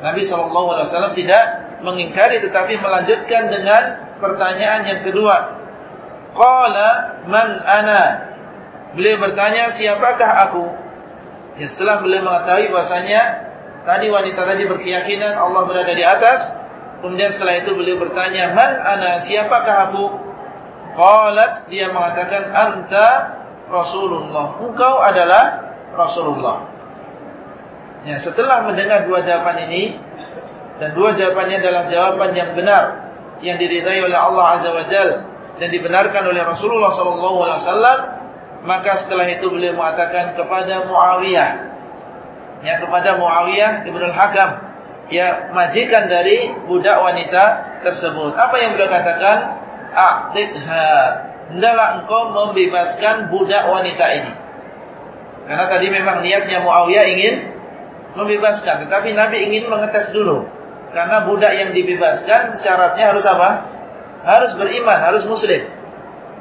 Nabi wasallam tidak mengingkari tetapi melanjutkan dengan pertanyaan yang kedua. Qala man ana? Beliau bertanya, siapakah aku? Ya setelah beliau mengetahui bahasanya tadi wanita tadi berkeyakinan Allah berada di atas, kemudian setelah itu beliau bertanya, "Man ana? Siapakah aku?" Qalat dia mengatakan, "Anta Rasulullah." Engkau adalah Rasulullah. Ya, setelah mendengar dua jawaban ini dan dua jawabannya adalah jawaban yang benar yang diridai oleh Allah Azza wa Jalla dan dibenarkan oleh Rasulullah wasallam maka setelah itu beliau mengatakan kepada Muawiyah ya kepada Muawiyah Ibnu Al-Hakam ya majikan dari budak wanita tersebut. Apa yang beliau katakan? A'tidha. Hendaklah engkau membebaskan budak wanita ini. Karena tadi memang niatnya Muawiyah ingin membebaskan, tetapi Nabi ingin mengetes dulu. Karena budak yang dibebaskan syaratnya harus apa? Harus beriman, harus muslim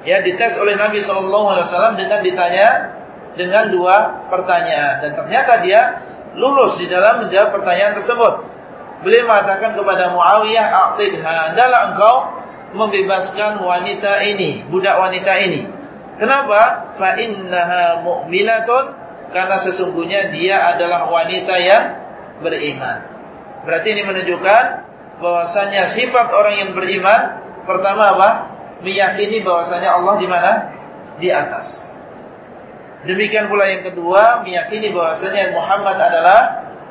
ya dites oleh Nabi Wasallam dengan ditanya dengan dua pertanyaan dan ternyata dia lulus di dalam menjawab pertanyaan tersebut. Beliau mengatakan kepada Muawiyah, "Aqtidha, adalah engkau membebaskan wanita ini, budak wanita ini." Kenapa? Fa innaha mu'minatun karena sesungguhnya dia adalah wanita yang beriman. Berarti ini menunjukkan bahwasanya sifat orang yang beriman pertama apa? meyakini bahwasanya Allah di mana? Di atas. Demikian pula yang kedua, meyakini bahwasanya Muhammad adalah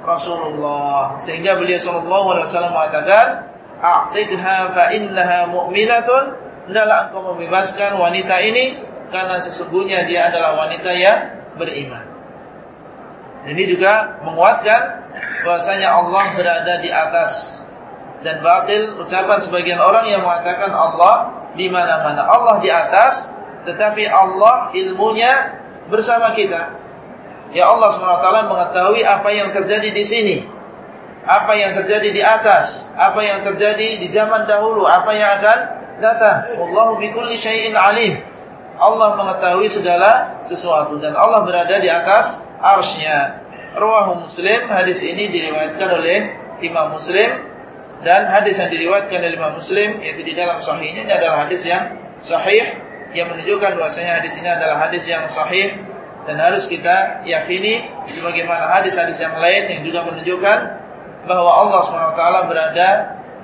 Rasulullah. Sehingga beliau sallallahu alaihi wasallam mengatakan, "A'tidha fa innaha mu'minatun." Hendaklah engkau membebaskan wanita ini karena sesungguhnya dia adalah wanita yang beriman. Ini juga menguatkan bahwasanya Allah berada di atas dan batil ucapan sebagian orang yang mengatakan Allah di mana-mana. Allah di atas, tetapi Allah ilmunya bersama kita. Ya Allah SWT mengetahui apa yang terjadi di sini. apa yang terjadi di atas, apa yang terjadi di zaman dahulu, apa yang akan datang. Allahu bikulli syai'in alim. Allah mengetahui segala sesuatu dan Allah berada di atas arsy-Nya. Rawahu Muslim, hadis ini diriwayatkan oleh Imam Muslim dan hadis yang diriwayatkan oleh Imam Muslim yaitu di dalam sahihnya ini adalah hadis yang sahih yang menunjukkan bahwasanya hadis ini adalah hadis yang sahih dan harus kita yakini sebagaimana hadis-hadis yang lain yang juga menunjukkan bahwa Allah SWT berada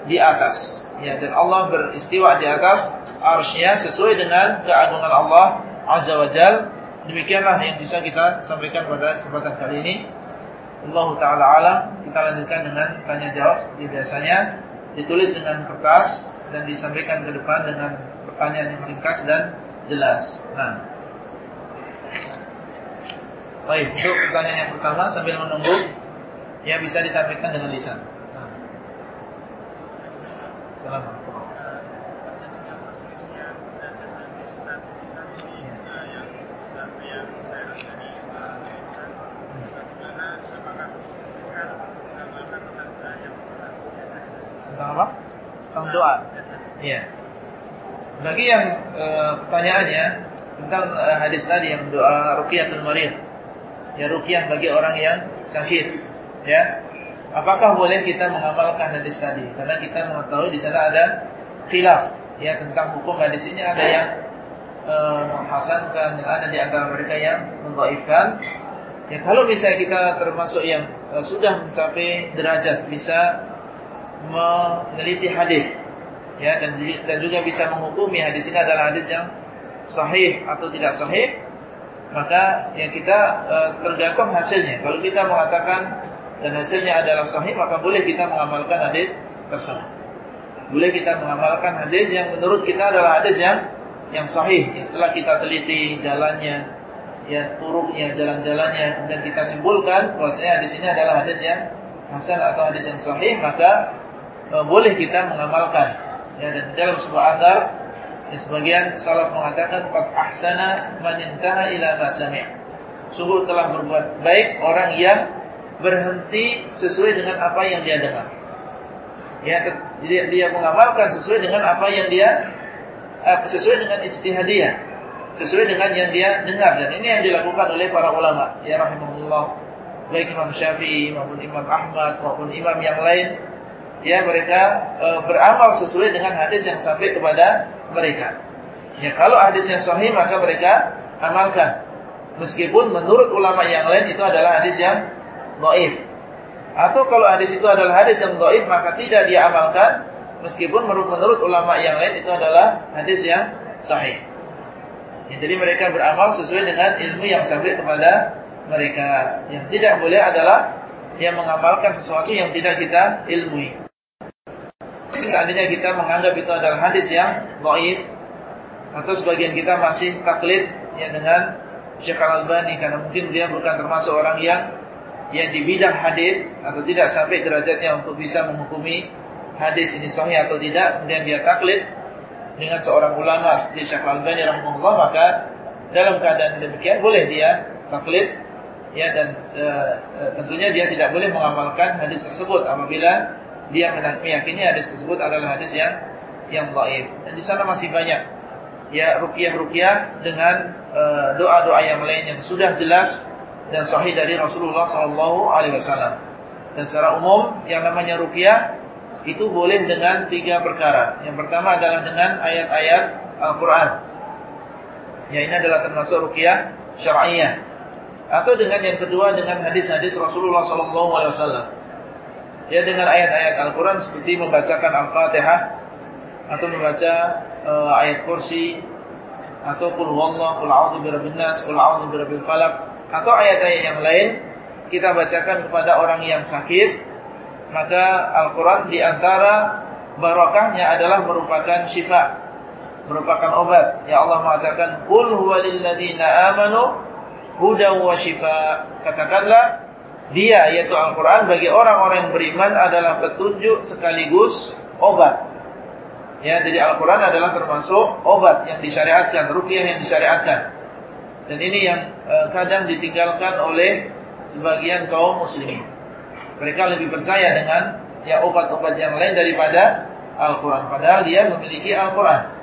di atas ya dan Allah beristiwa di atas arsy sesuai dengan keagungan Allah Azza wa Jal demikianlah yang bisa kita sampaikan pada kesempatan kali ini Allah Ta'ala alam kita lanjutkan dengan tanya jawab seperti biasanya ditulis dengan kertas dan disampaikan ke depan dengan pertanyaan yang ringkas dan jelas nah Baik, untuk pertanyaan yang pertama sambil menunggu ya bisa disampaikan dengan lisan. Nah. Assalamualaikum. Tentang apa? Tentang doa. Iya. Bagi yang e, pertanyaannya tentang e, hadis tadi yang doa ruqiyatul marid. Ya rukyah bagi orang yang sakit ya. Apakah boleh kita mengamalkan hadis tadi? Karena kita mengetahui di sana ada khilaf ya tentang hukum hadis ini. Ada yang uh, menghasankan ada di antara mereka yang mendhaifkan ya kalau misalnya kita termasuk yang uh, sudah mencapai derajat bisa meneliti hadis ya dan dan juga bisa menghukumi hadis ini adalah hadis yang sahih atau tidak sahih maka yang kita e, tergantung hasilnya. Kalau kita mengatakan dan hasilnya adalah sahih, maka boleh kita mengamalkan hadis tersebut. Boleh kita mengamalkan hadis yang menurut kita adalah hadis yang yang sahih. Ya, setelah kita teliti jalannya, ya turunnya, jalan-jalannya, kemudian kita simpulkan bahwasanya hadis ini adalah hadis yang hasan atau hadis yang sahih, maka e, boleh kita mengamalkan. Ya, dan dalam sebuah azhar Ya, sebagian salaf mengatakan qad ahsana man intaha ila ma sami'. Sungguh telah berbuat baik orang yang berhenti sesuai dengan apa yang dia dengar. Ya, jadi dia mengamalkan sesuai dengan apa yang dia uh, sesuai dengan ijtihadiyah, sesuai dengan yang dia dengar dan ini yang dilakukan oleh para ulama ya rahimahullah baik Imam Syafi'i maupun Imam Ahmad maupun imam yang lain ya mereka e, beramal sesuai dengan hadis yang sampai kepada mereka. Ya kalau hadisnya sahih maka mereka amalkan. Meskipun menurut ulama yang lain itu adalah hadis yang dhaif. Atau kalau hadis itu adalah hadis yang dhaif maka tidak dia amalkan meskipun menurut menurut ulama yang lain itu adalah hadis yang sahih. Ya, jadi mereka beramal sesuai dengan ilmu yang sampai kepada mereka. Yang tidak boleh adalah yang mengamalkan sesuatu yang tidak kita ilmui. Seandainya kita menganggap itu adalah hadis yang dhaif atau sebagian kita masih taklid ya dengan Syekh Al-Albani karena mungkin dia bukan termasuk orang yang yang di bidang hadis atau tidak sampai derajatnya untuk bisa menghukumi hadis ini sahih atau tidak. Kemudian dia taklid dengan seorang ulama seperti Syekh Al-Albani maka dalam keadaan demikian boleh dia taklid ya dan e, tentunya dia tidak boleh mengamalkan hadis tersebut apabila dia meyakini hadis tersebut adalah hadis yang yang dhaif. Dan di sana masih banyak ya ruqyah-ruqyah dengan eh, doa-doa yang lain yang sudah jelas dan sahih dari Rasulullah sallallahu alaihi wasallam. Dan secara umum yang namanya ruqyah itu boleh dengan tiga perkara. Yang pertama adalah dengan ayat-ayat Al-Qur'an. Ya ini adalah termasuk ruqyah syar'iyyah. Atau dengan yang kedua dengan hadis-hadis Rasulullah sallallahu alaihi wasallam ya dengan ayat-ayat Al-Quran seperti membacakan Al-Fatihah atau membaca uh, ayat kursi atau Qul huwallahu Qul nas Qul a'udzu birabbil atau ayat-ayat yang lain kita bacakan kepada orang yang sakit maka Al-Quran di antara barakahnya adalah merupakan syifa merupakan obat. Ya Allah mengatakan Qul huwalilladzina amanu wa shifa katakanlah dia yaitu Al-Quran bagi orang-orang yang beriman adalah petunjuk sekaligus obat. Ya, jadi Al-Quran adalah termasuk obat yang disyariatkan, rupiah yang disyariatkan. Dan ini yang e, kadang ditinggalkan oleh sebagian kaum muslimin. Mereka lebih percaya dengan ya obat-obat yang lain daripada Al-Quran. Padahal dia memiliki Al-Quran.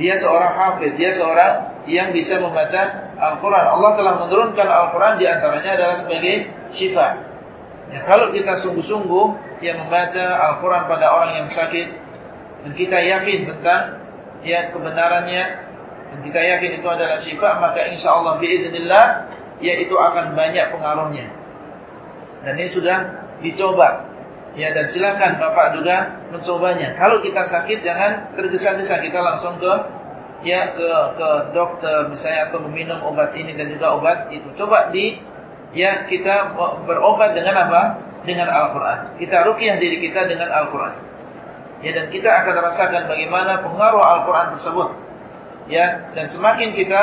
Dia seorang hafid, dia seorang yang bisa membaca Al-Quran. Allah telah menurunkan Al-Quran di antaranya adalah sebagai syifa. Ya, kalau kita sungguh-sungguh yang membaca Al-Quran pada orang yang sakit dan kita yakin tentang ya kebenarannya dan kita yakin itu adalah syifa, maka insya Allah biiznillah ya itu akan banyak pengaruhnya. Dan ini sudah dicoba Ya dan silakan Bapak juga mencobanya. Kalau kita sakit jangan tergesa-gesa kita langsung ke ya ke ke dokter misalnya atau meminum obat ini dan juga obat itu. Coba di ya kita berobat dengan apa? Dengan Al-Qur'an. Kita ruqyah diri kita dengan Al-Qur'an. Ya dan kita akan rasakan bagaimana pengaruh Al-Qur'an tersebut. Ya dan semakin kita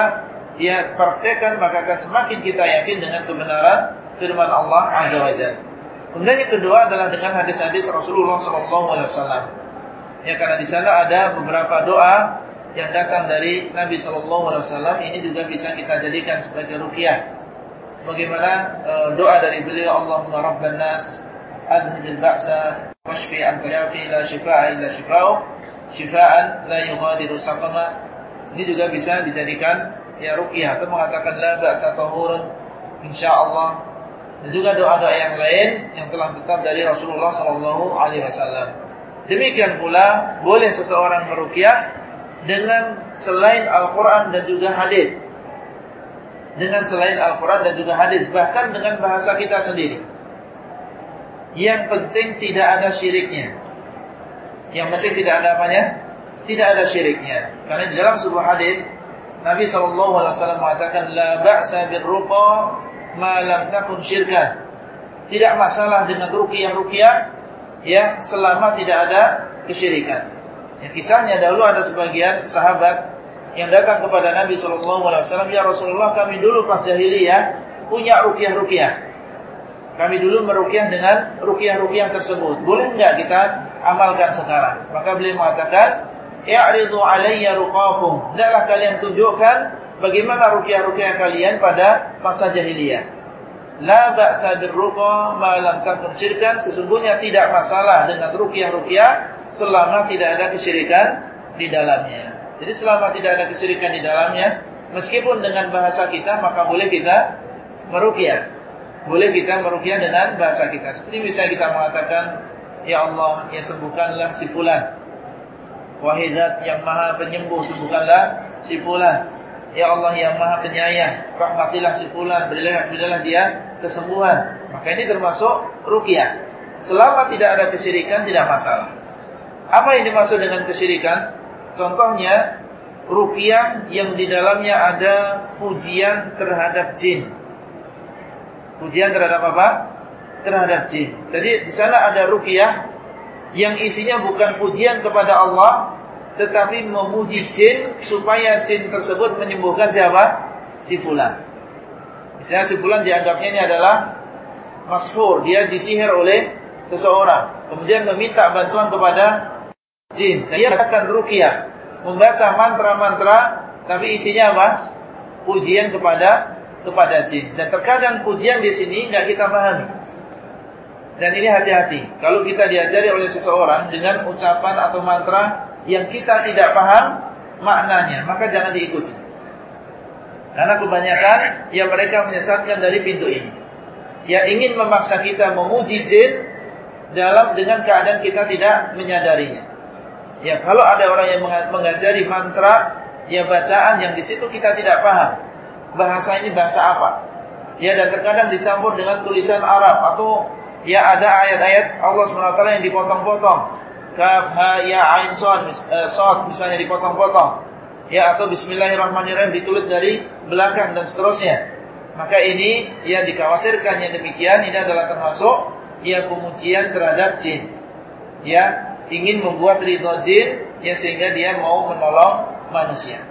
ya praktekkan maka akan semakin kita yakin dengan kebenaran firman Allah Azza wa Jalla. Kemudian yang kedua adalah dengan hadis-hadis Rasulullah SAW. Ya karena di sana ada beberapa doa yang datang dari Nabi SAW. Ini juga bisa kita jadikan sebagai rukyah. Sebagaimana uh, doa dari beliau Allahumma Rabban Nas Adhibil ba'sa Washfi an kayafi la shifa'a illa shifa'u Shifa'an la yughadiru saqama Ini juga bisa dijadikan ya rukyah Atau mengatakan la ba'sa tahurun InsyaAllah dan juga doa-doa yang lain yang telah tetap dari Rasulullah Sallallahu Alaihi Wasallam. Demikian pula boleh seseorang merukyah dengan selain Al-Quran dan juga hadis dengan selain Al-Quran dan juga hadis, bahkan dengan bahasa kita sendiri. Yang penting tidak ada syiriknya. Yang penting tidak ada apanya? Tidak ada syiriknya. Karena di dalam sebuah hadis Nabi SAW mengatakan La ba'sa bin ruqa ma lam takun syirkan Tidak masalah dengan ruqiyah-ruqiyah Ya, selama tidak ada kesyirikan ya, Kisahnya dahulu ada sebagian sahabat yang datang kepada Nabi sallallahu alaihi wasallam, "Ya Rasulullah, kami dulu pas jahiliyah punya ruqyah-ruqyah. Kami dulu meruqyah dengan ruqyah-ruqyah tersebut. Boleh enggak kita amalkan sekarang?" Maka beliau mengatakan, "Ya'ridu alayya ruqakum." Hendaklah kalian tunjukkan bagaimana rukyah-rukyah kalian pada masa jahiliyah. La ba'sa birruqa ma lam takun syirkan, sesungguhnya tidak masalah dengan rukyah-rukyah selama tidak ada kesyirikan di dalamnya. Jadi selama tidak ada kesyirikan di dalamnya, meskipun dengan bahasa kita maka boleh kita merukyah. Boleh kita merukyah dengan bahasa kita. Seperti misalnya kita mengatakan, Ya Allah, ya sembuhkanlah si fulan. Wahidat yang maha penyembuh, sembuhkanlah si fulan. Ya Allah yang maha penyayang Rahmatilah si fulan berilah, berilah dia kesembuhan Maka ini termasuk rukyah Selama tidak ada kesyirikan tidak masalah Apa yang dimaksud dengan kesyirikan? Contohnya Rukyah yang di dalamnya ada Pujian terhadap jin Pujian terhadap apa? Terhadap jin Jadi di sana ada rukyah Yang isinya bukan pujian kepada Allah tetapi memuji jin supaya jin tersebut menyembuhkan siapa? Si fulan. Misalnya si fulan dianggapnya ini adalah masfur, dia disihir oleh seseorang. Kemudian meminta bantuan kepada jin. Dan dia akan rukyah, membaca mantra-mantra tapi isinya apa? Pujian kepada kepada jin. Dan terkadang pujian di sini nggak kita pahami. Dan ini hati-hati. Kalau kita diajari oleh seseorang dengan ucapan atau mantra yang kita tidak paham maknanya, maka jangan diikuti. Karena kebanyakan yang mereka menyesatkan dari pintu ini. Yang ingin memaksa kita memuji jin dalam dengan keadaan kita tidak menyadarinya. Ya kalau ada orang yang mengajari mantra, ya bacaan yang di situ kita tidak paham. Bahasa ini bahasa apa? Ya dan terkadang dicampur dengan tulisan Arab atau ya ada ayat-ayat Allah SWT yang dipotong-potong kaf ha ya ain sad uh, sad misalnya dipotong-potong ya atau bismillahirrahmanirrahim ditulis dari belakang dan seterusnya maka ini yang dikhawatirkan yang demikian ini adalah termasuk ya pemujian terhadap jin ya ingin membuat ridho jin ya sehingga dia mau menolong manusia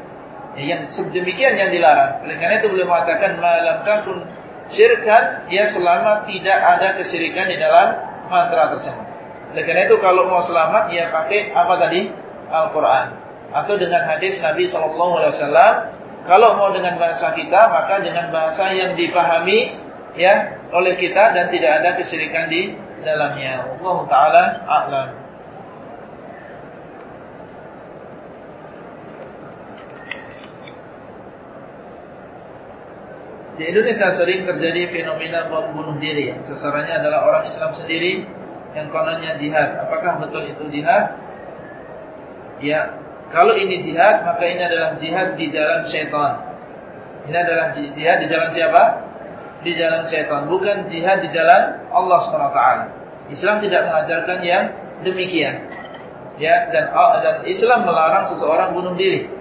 ya, yang sedemikian yang dilarang oleh karena itu beliau mengatakan malam takun syirkan ya selama tidak ada kesyirikan di dalam mantra tersebut oleh karena itu kalau mau selamat ya pakai apa tadi? Al-Qur'an. Atau dengan hadis Nabi wasallam, kalau mau dengan bahasa kita maka dengan bahasa yang dipahami ya oleh kita dan tidak ada kesyirikan di dalamnya. Allah taala a'lam. Di Indonesia sering terjadi fenomena bom bunuh diri sasarannya adalah orang Islam sendiri yang kononnya jihad. Apakah betul itu jihad? Ya, kalau ini jihad maka ini adalah jihad di jalan syaitan. Ini adalah jihad di jalan siapa? Di jalan syaitan, bukan jihad di jalan Allah SWT. Islam tidak mengajarkan yang demikian. Ya, dan dan Islam melarang seseorang bunuh diri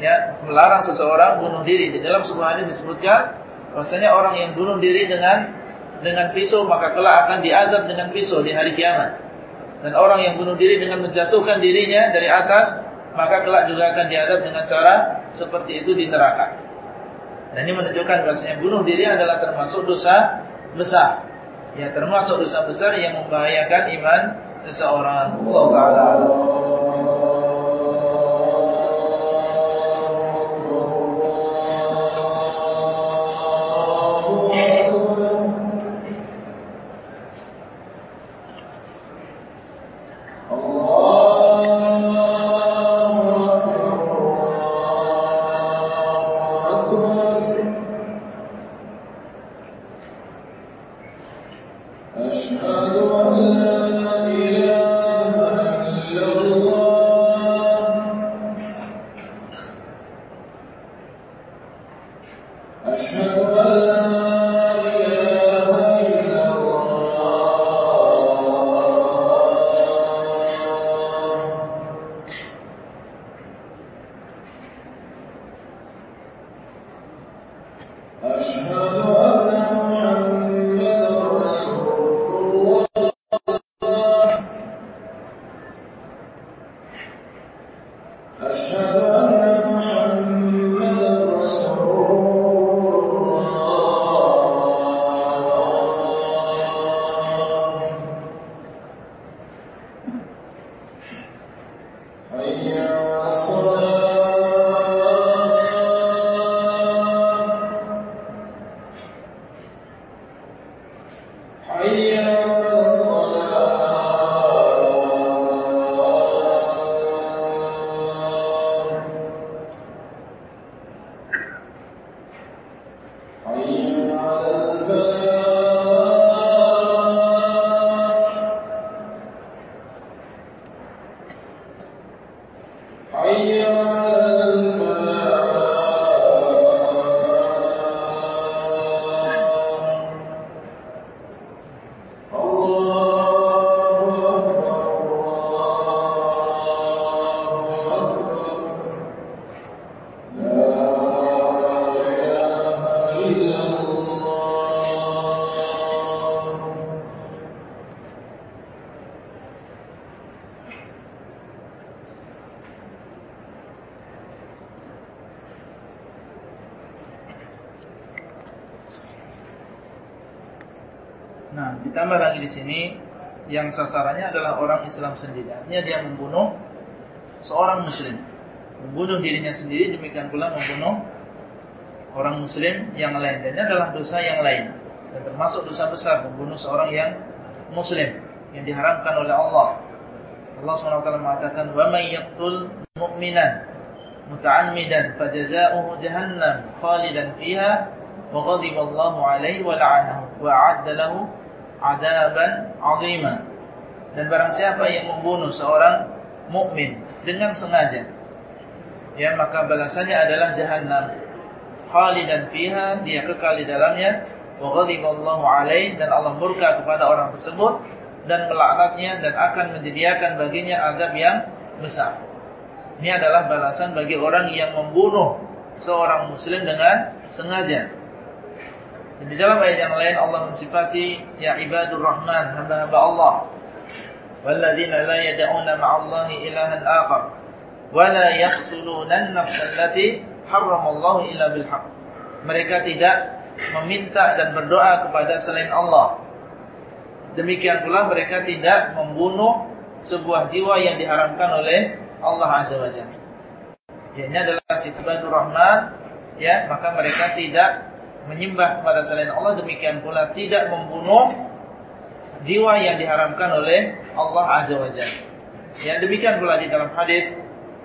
ya melarang seseorang bunuh diri. Di dalam sebuah hadis disebutkan bahwasanya orang yang bunuh diri dengan dengan pisau maka kelak akan diazab dengan pisau di hari kiamat. Dan orang yang bunuh diri dengan menjatuhkan dirinya dari atas maka kelak juga akan diazab dengan cara seperti itu di neraka. Dan ini menunjukkan bahwasanya bunuh diri adalah termasuk dosa besar. Ya, termasuk dosa besar yang membahayakan iman seseorang. Allah taala. Sasarannya adalah orang Islam sendiri. Artinya dia membunuh seorang muslim. Membunuh dirinya sendiri demikian pula membunuh orang muslim yang lain. Dan ini adalah dosa yang lain. Dan termasuk dosa besar membunuh seorang yang muslim yang diharamkan oleh Allah. Allah SWT mengatakan wa may yaqtul mu'minan muta'ammidan fajaza'uhu jahannam khalidan fiha wa ghadiba Allahu 'alaihi wa la'anahu wa 'adda lahu 'adaban 'azima. Dan barang siapa yang membunuh seorang mukmin dengan sengaja, ya maka balasannya adalah jahanam. Khalidan fiha, dia kekal di dalamnya. Wa ghadiballahu alaih dan Allah murka kepada orang tersebut dan melaknatnya dan akan menyediakan baginya azab yang besar. Ini adalah balasan bagi orang yang membunuh seorang muslim dengan sengaja. Dan di dalam ayat yang lain Allah mensifati ya ibadur rahman hamba-hamba Allah. Walladzina la yad'una ma'allahi ilahan akhar wa la yaqtuluna an-nafs allati harramallahu illa bil haqq. Mereka tidak meminta dan berdoa kepada selain Allah. Demikian pula mereka tidak membunuh sebuah jiwa yang diharamkan oleh Allah Azza wa Jalla. Ini adalah sifat rahman ya maka mereka tidak menyembah kepada selain Allah demikian pula tidak membunuh jiwa yang diharamkan oleh Allah Azza wa Jalla. Yang demikian pula di dalam hadis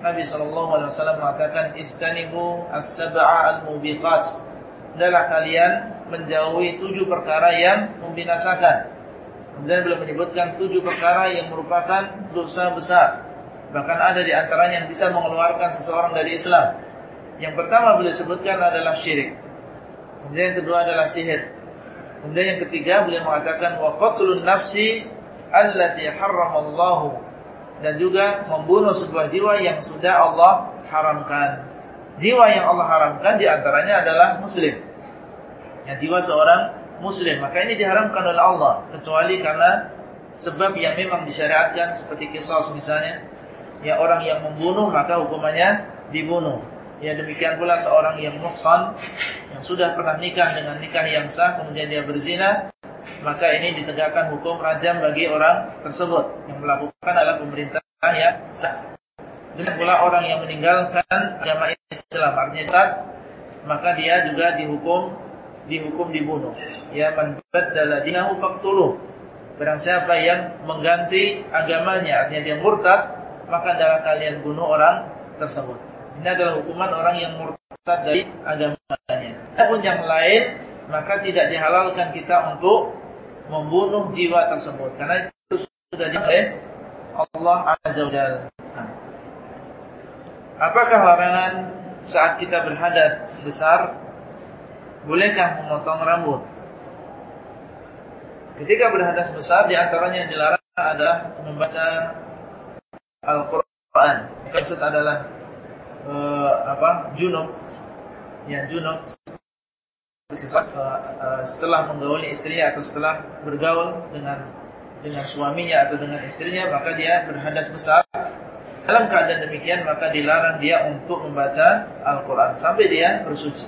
Nabi sallallahu alaihi wasallam mengatakan istanibu as-sab'a al-mubiqat. Adalah kalian menjauhi tujuh perkara yang membinasakan. Kemudian beliau menyebutkan tujuh perkara yang merupakan dosa besar. Bahkan ada di antaranya yang bisa mengeluarkan seseorang dari Islam. Yang pertama beliau sebutkan adalah syirik. Kemudian yang kedua adalah sihir. Kemudian yang ketiga beliau mengatakan wa qatlun nafsi allati harramallahu dan juga membunuh sebuah jiwa yang sudah Allah haramkan. Jiwa yang Allah haramkan di antaranya adalah muslim. Yang jiwa seorang muslim, maka ini diharamkan oleh Allah kecuali karena sebab yang memang disyariatkan seperti kisah misalnya, ya orang yang membunuh maka hukumannya dibunuh. Ya demikian pula seorang yang muhsan yang sudah pernah nikah dengan nikah yang sah kemudian dia berzina maka ini ditegakkan hukum rajam bagi orang tersebut yang melakukan adalah pemerintah yang sah. Demikian pula orang yang meninggalkan agama Islam artinya maka dia juga dihukum dihukum dibunuh. Ya man baddala dinahu faqtuluh. Barang siapa yang mengganti agamanya artinya dia murtad maka adalah kalian bunuh orang tersebut. Ini adalah hukuman orang yang murtad dari agamanya. Adapun yang lain, maka tidak dihalalkan kita untuk membunuh jiwa tersebut karena itu sudah oleh Allah Azza wa Jalla. Apakah larangan saat kita berhadas besar bolehkah memotong rambut? Ketika berhadas besar di antaranya yang dilarang adalah membaca Al-Qur'an. Maksud adalah uh, apa? Junub yang junub uh, setelah menggauli istrinya atau setelah bergaul dengan dengan suaminya atau dengan istrinya maka dia berhadas besar. Dalam keadaan demikian maka dilarang dia untuk membaca Al-Quran sampai dia bersuci.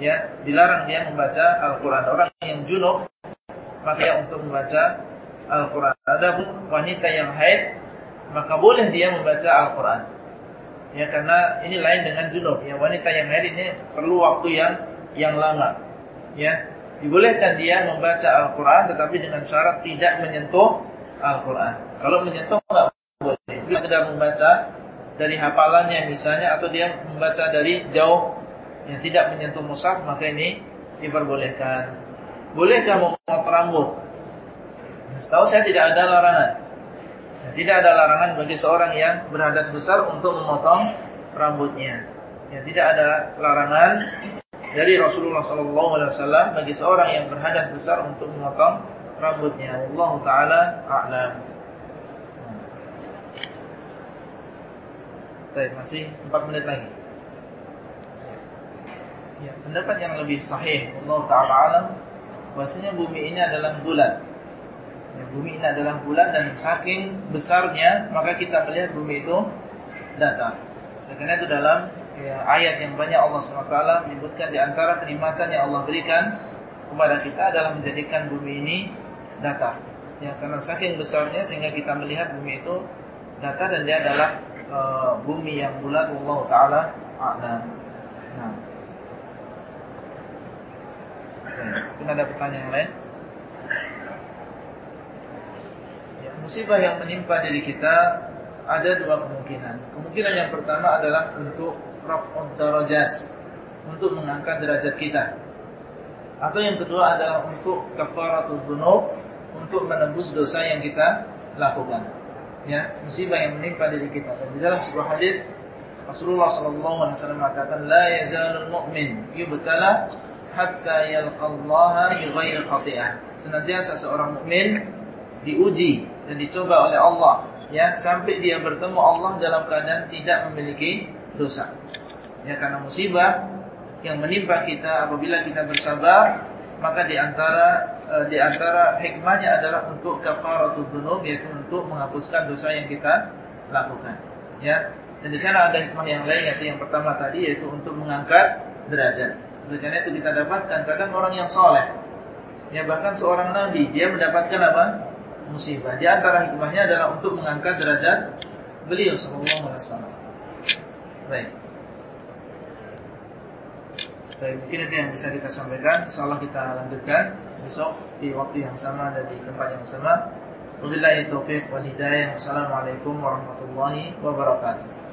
Ya dilarang dia membaca Al-Quran. Orang yang junub maka dia untuk membaca Al-Quran. Adapun wanita yang haid maka boleh dia membaca Al-Quran ya karena ini lain dengan junub ya wanita yang haid ini perlu waktu yang yang lama. Ya dibolehkan dia membaca Al-Quran tetapi dengan syarat tidak menyentuh Al-Quran. Kalau menyentuh nggak boleh. Dia sedang membaca dari hafalannya misalnya atau dia membaca dari jauh yang tidak menyentuh mushaf maka ini diperbolehkan. Bolehkah memotong rambut? Setahu saya tidak ada larangan tidak ada larangan bagi seorang yang berhadas besar untuk memotong rambutnya. Ya, tidak ada larangan dari Rasulullah SAW bagi seorang yang berhadas besar untuk memotong rambutnya. Allah Taala a'lam. Baik, masih 4 menit lagi. Ya, pendapat yang lebih sahih Allah Taala alam bahwasanya bumi ini adalah bulan ya, bumi ini adalah bulan dan saking besarnya maka kita melihat bumi itu datang. Dan karena itu dalam ya, ayat yang banyak Allah SWT menyebutkan di antara kenikmatan yang Allah berikan kepada kita adalah menjadikan bumi ini datar. Ya, karena saking besarnya sehingga kita melihat bumi itu datar dan dia adalah uh, bumi yang bulat Allah Taala a'lam. Nah. Mungkin ada pertanyaan lain? Musibah yang menimpa diri kita ada dua kemungkinan. Kemungkinan yang pertama adalah untuk raf'ud darajat, untuk mengangkat derajat kita. Atau yang kedua adalah untuk kafaratul dzunub, untuk menembus dosa yang kita lakukan. Ya, musibah yang menimpa diri kita. Dan di dalam sebuah hadis Rasulullah sallallahu alaihi wasallam mengatakan la yazalul mu'min yubtala hatta yalqallaha bi khati'ah. Senantiasa seorang mukmin diuji dan dicoba oleh Allah ya sampai dia bertemu Allah dalam keadaan tidak memiliki dosa. Ya karena musibah yang menimpa kita apabila kita bersabar maka di antara e, di hikmahnya adalah untuk kafaratul dzunub yaitu untuk menghapuskan dosa yang kita lakukan. Ya. Dan di sana ada hikmah yang lain yaitu yang pertama tadi yaitu untuk mengangkat derajat. Karena itu kita dapatkan kadang orang yang soleh ya bahkan seorang nabi dia mendapatkan apa? Musibah. Di antara hikmahnya adalah untuk mengangkat derajat beliau sallallahu alaihi wasallam. Baik. Baik, mungkin itu yang bisa kita sampaikan. Insyaallah kita lanjutkan besok di waktu yang sama dan di tempat yang sama. Wabillahi taufiq wal hidayah. Wassalamualaikum warahmatullahi wabarakatuh.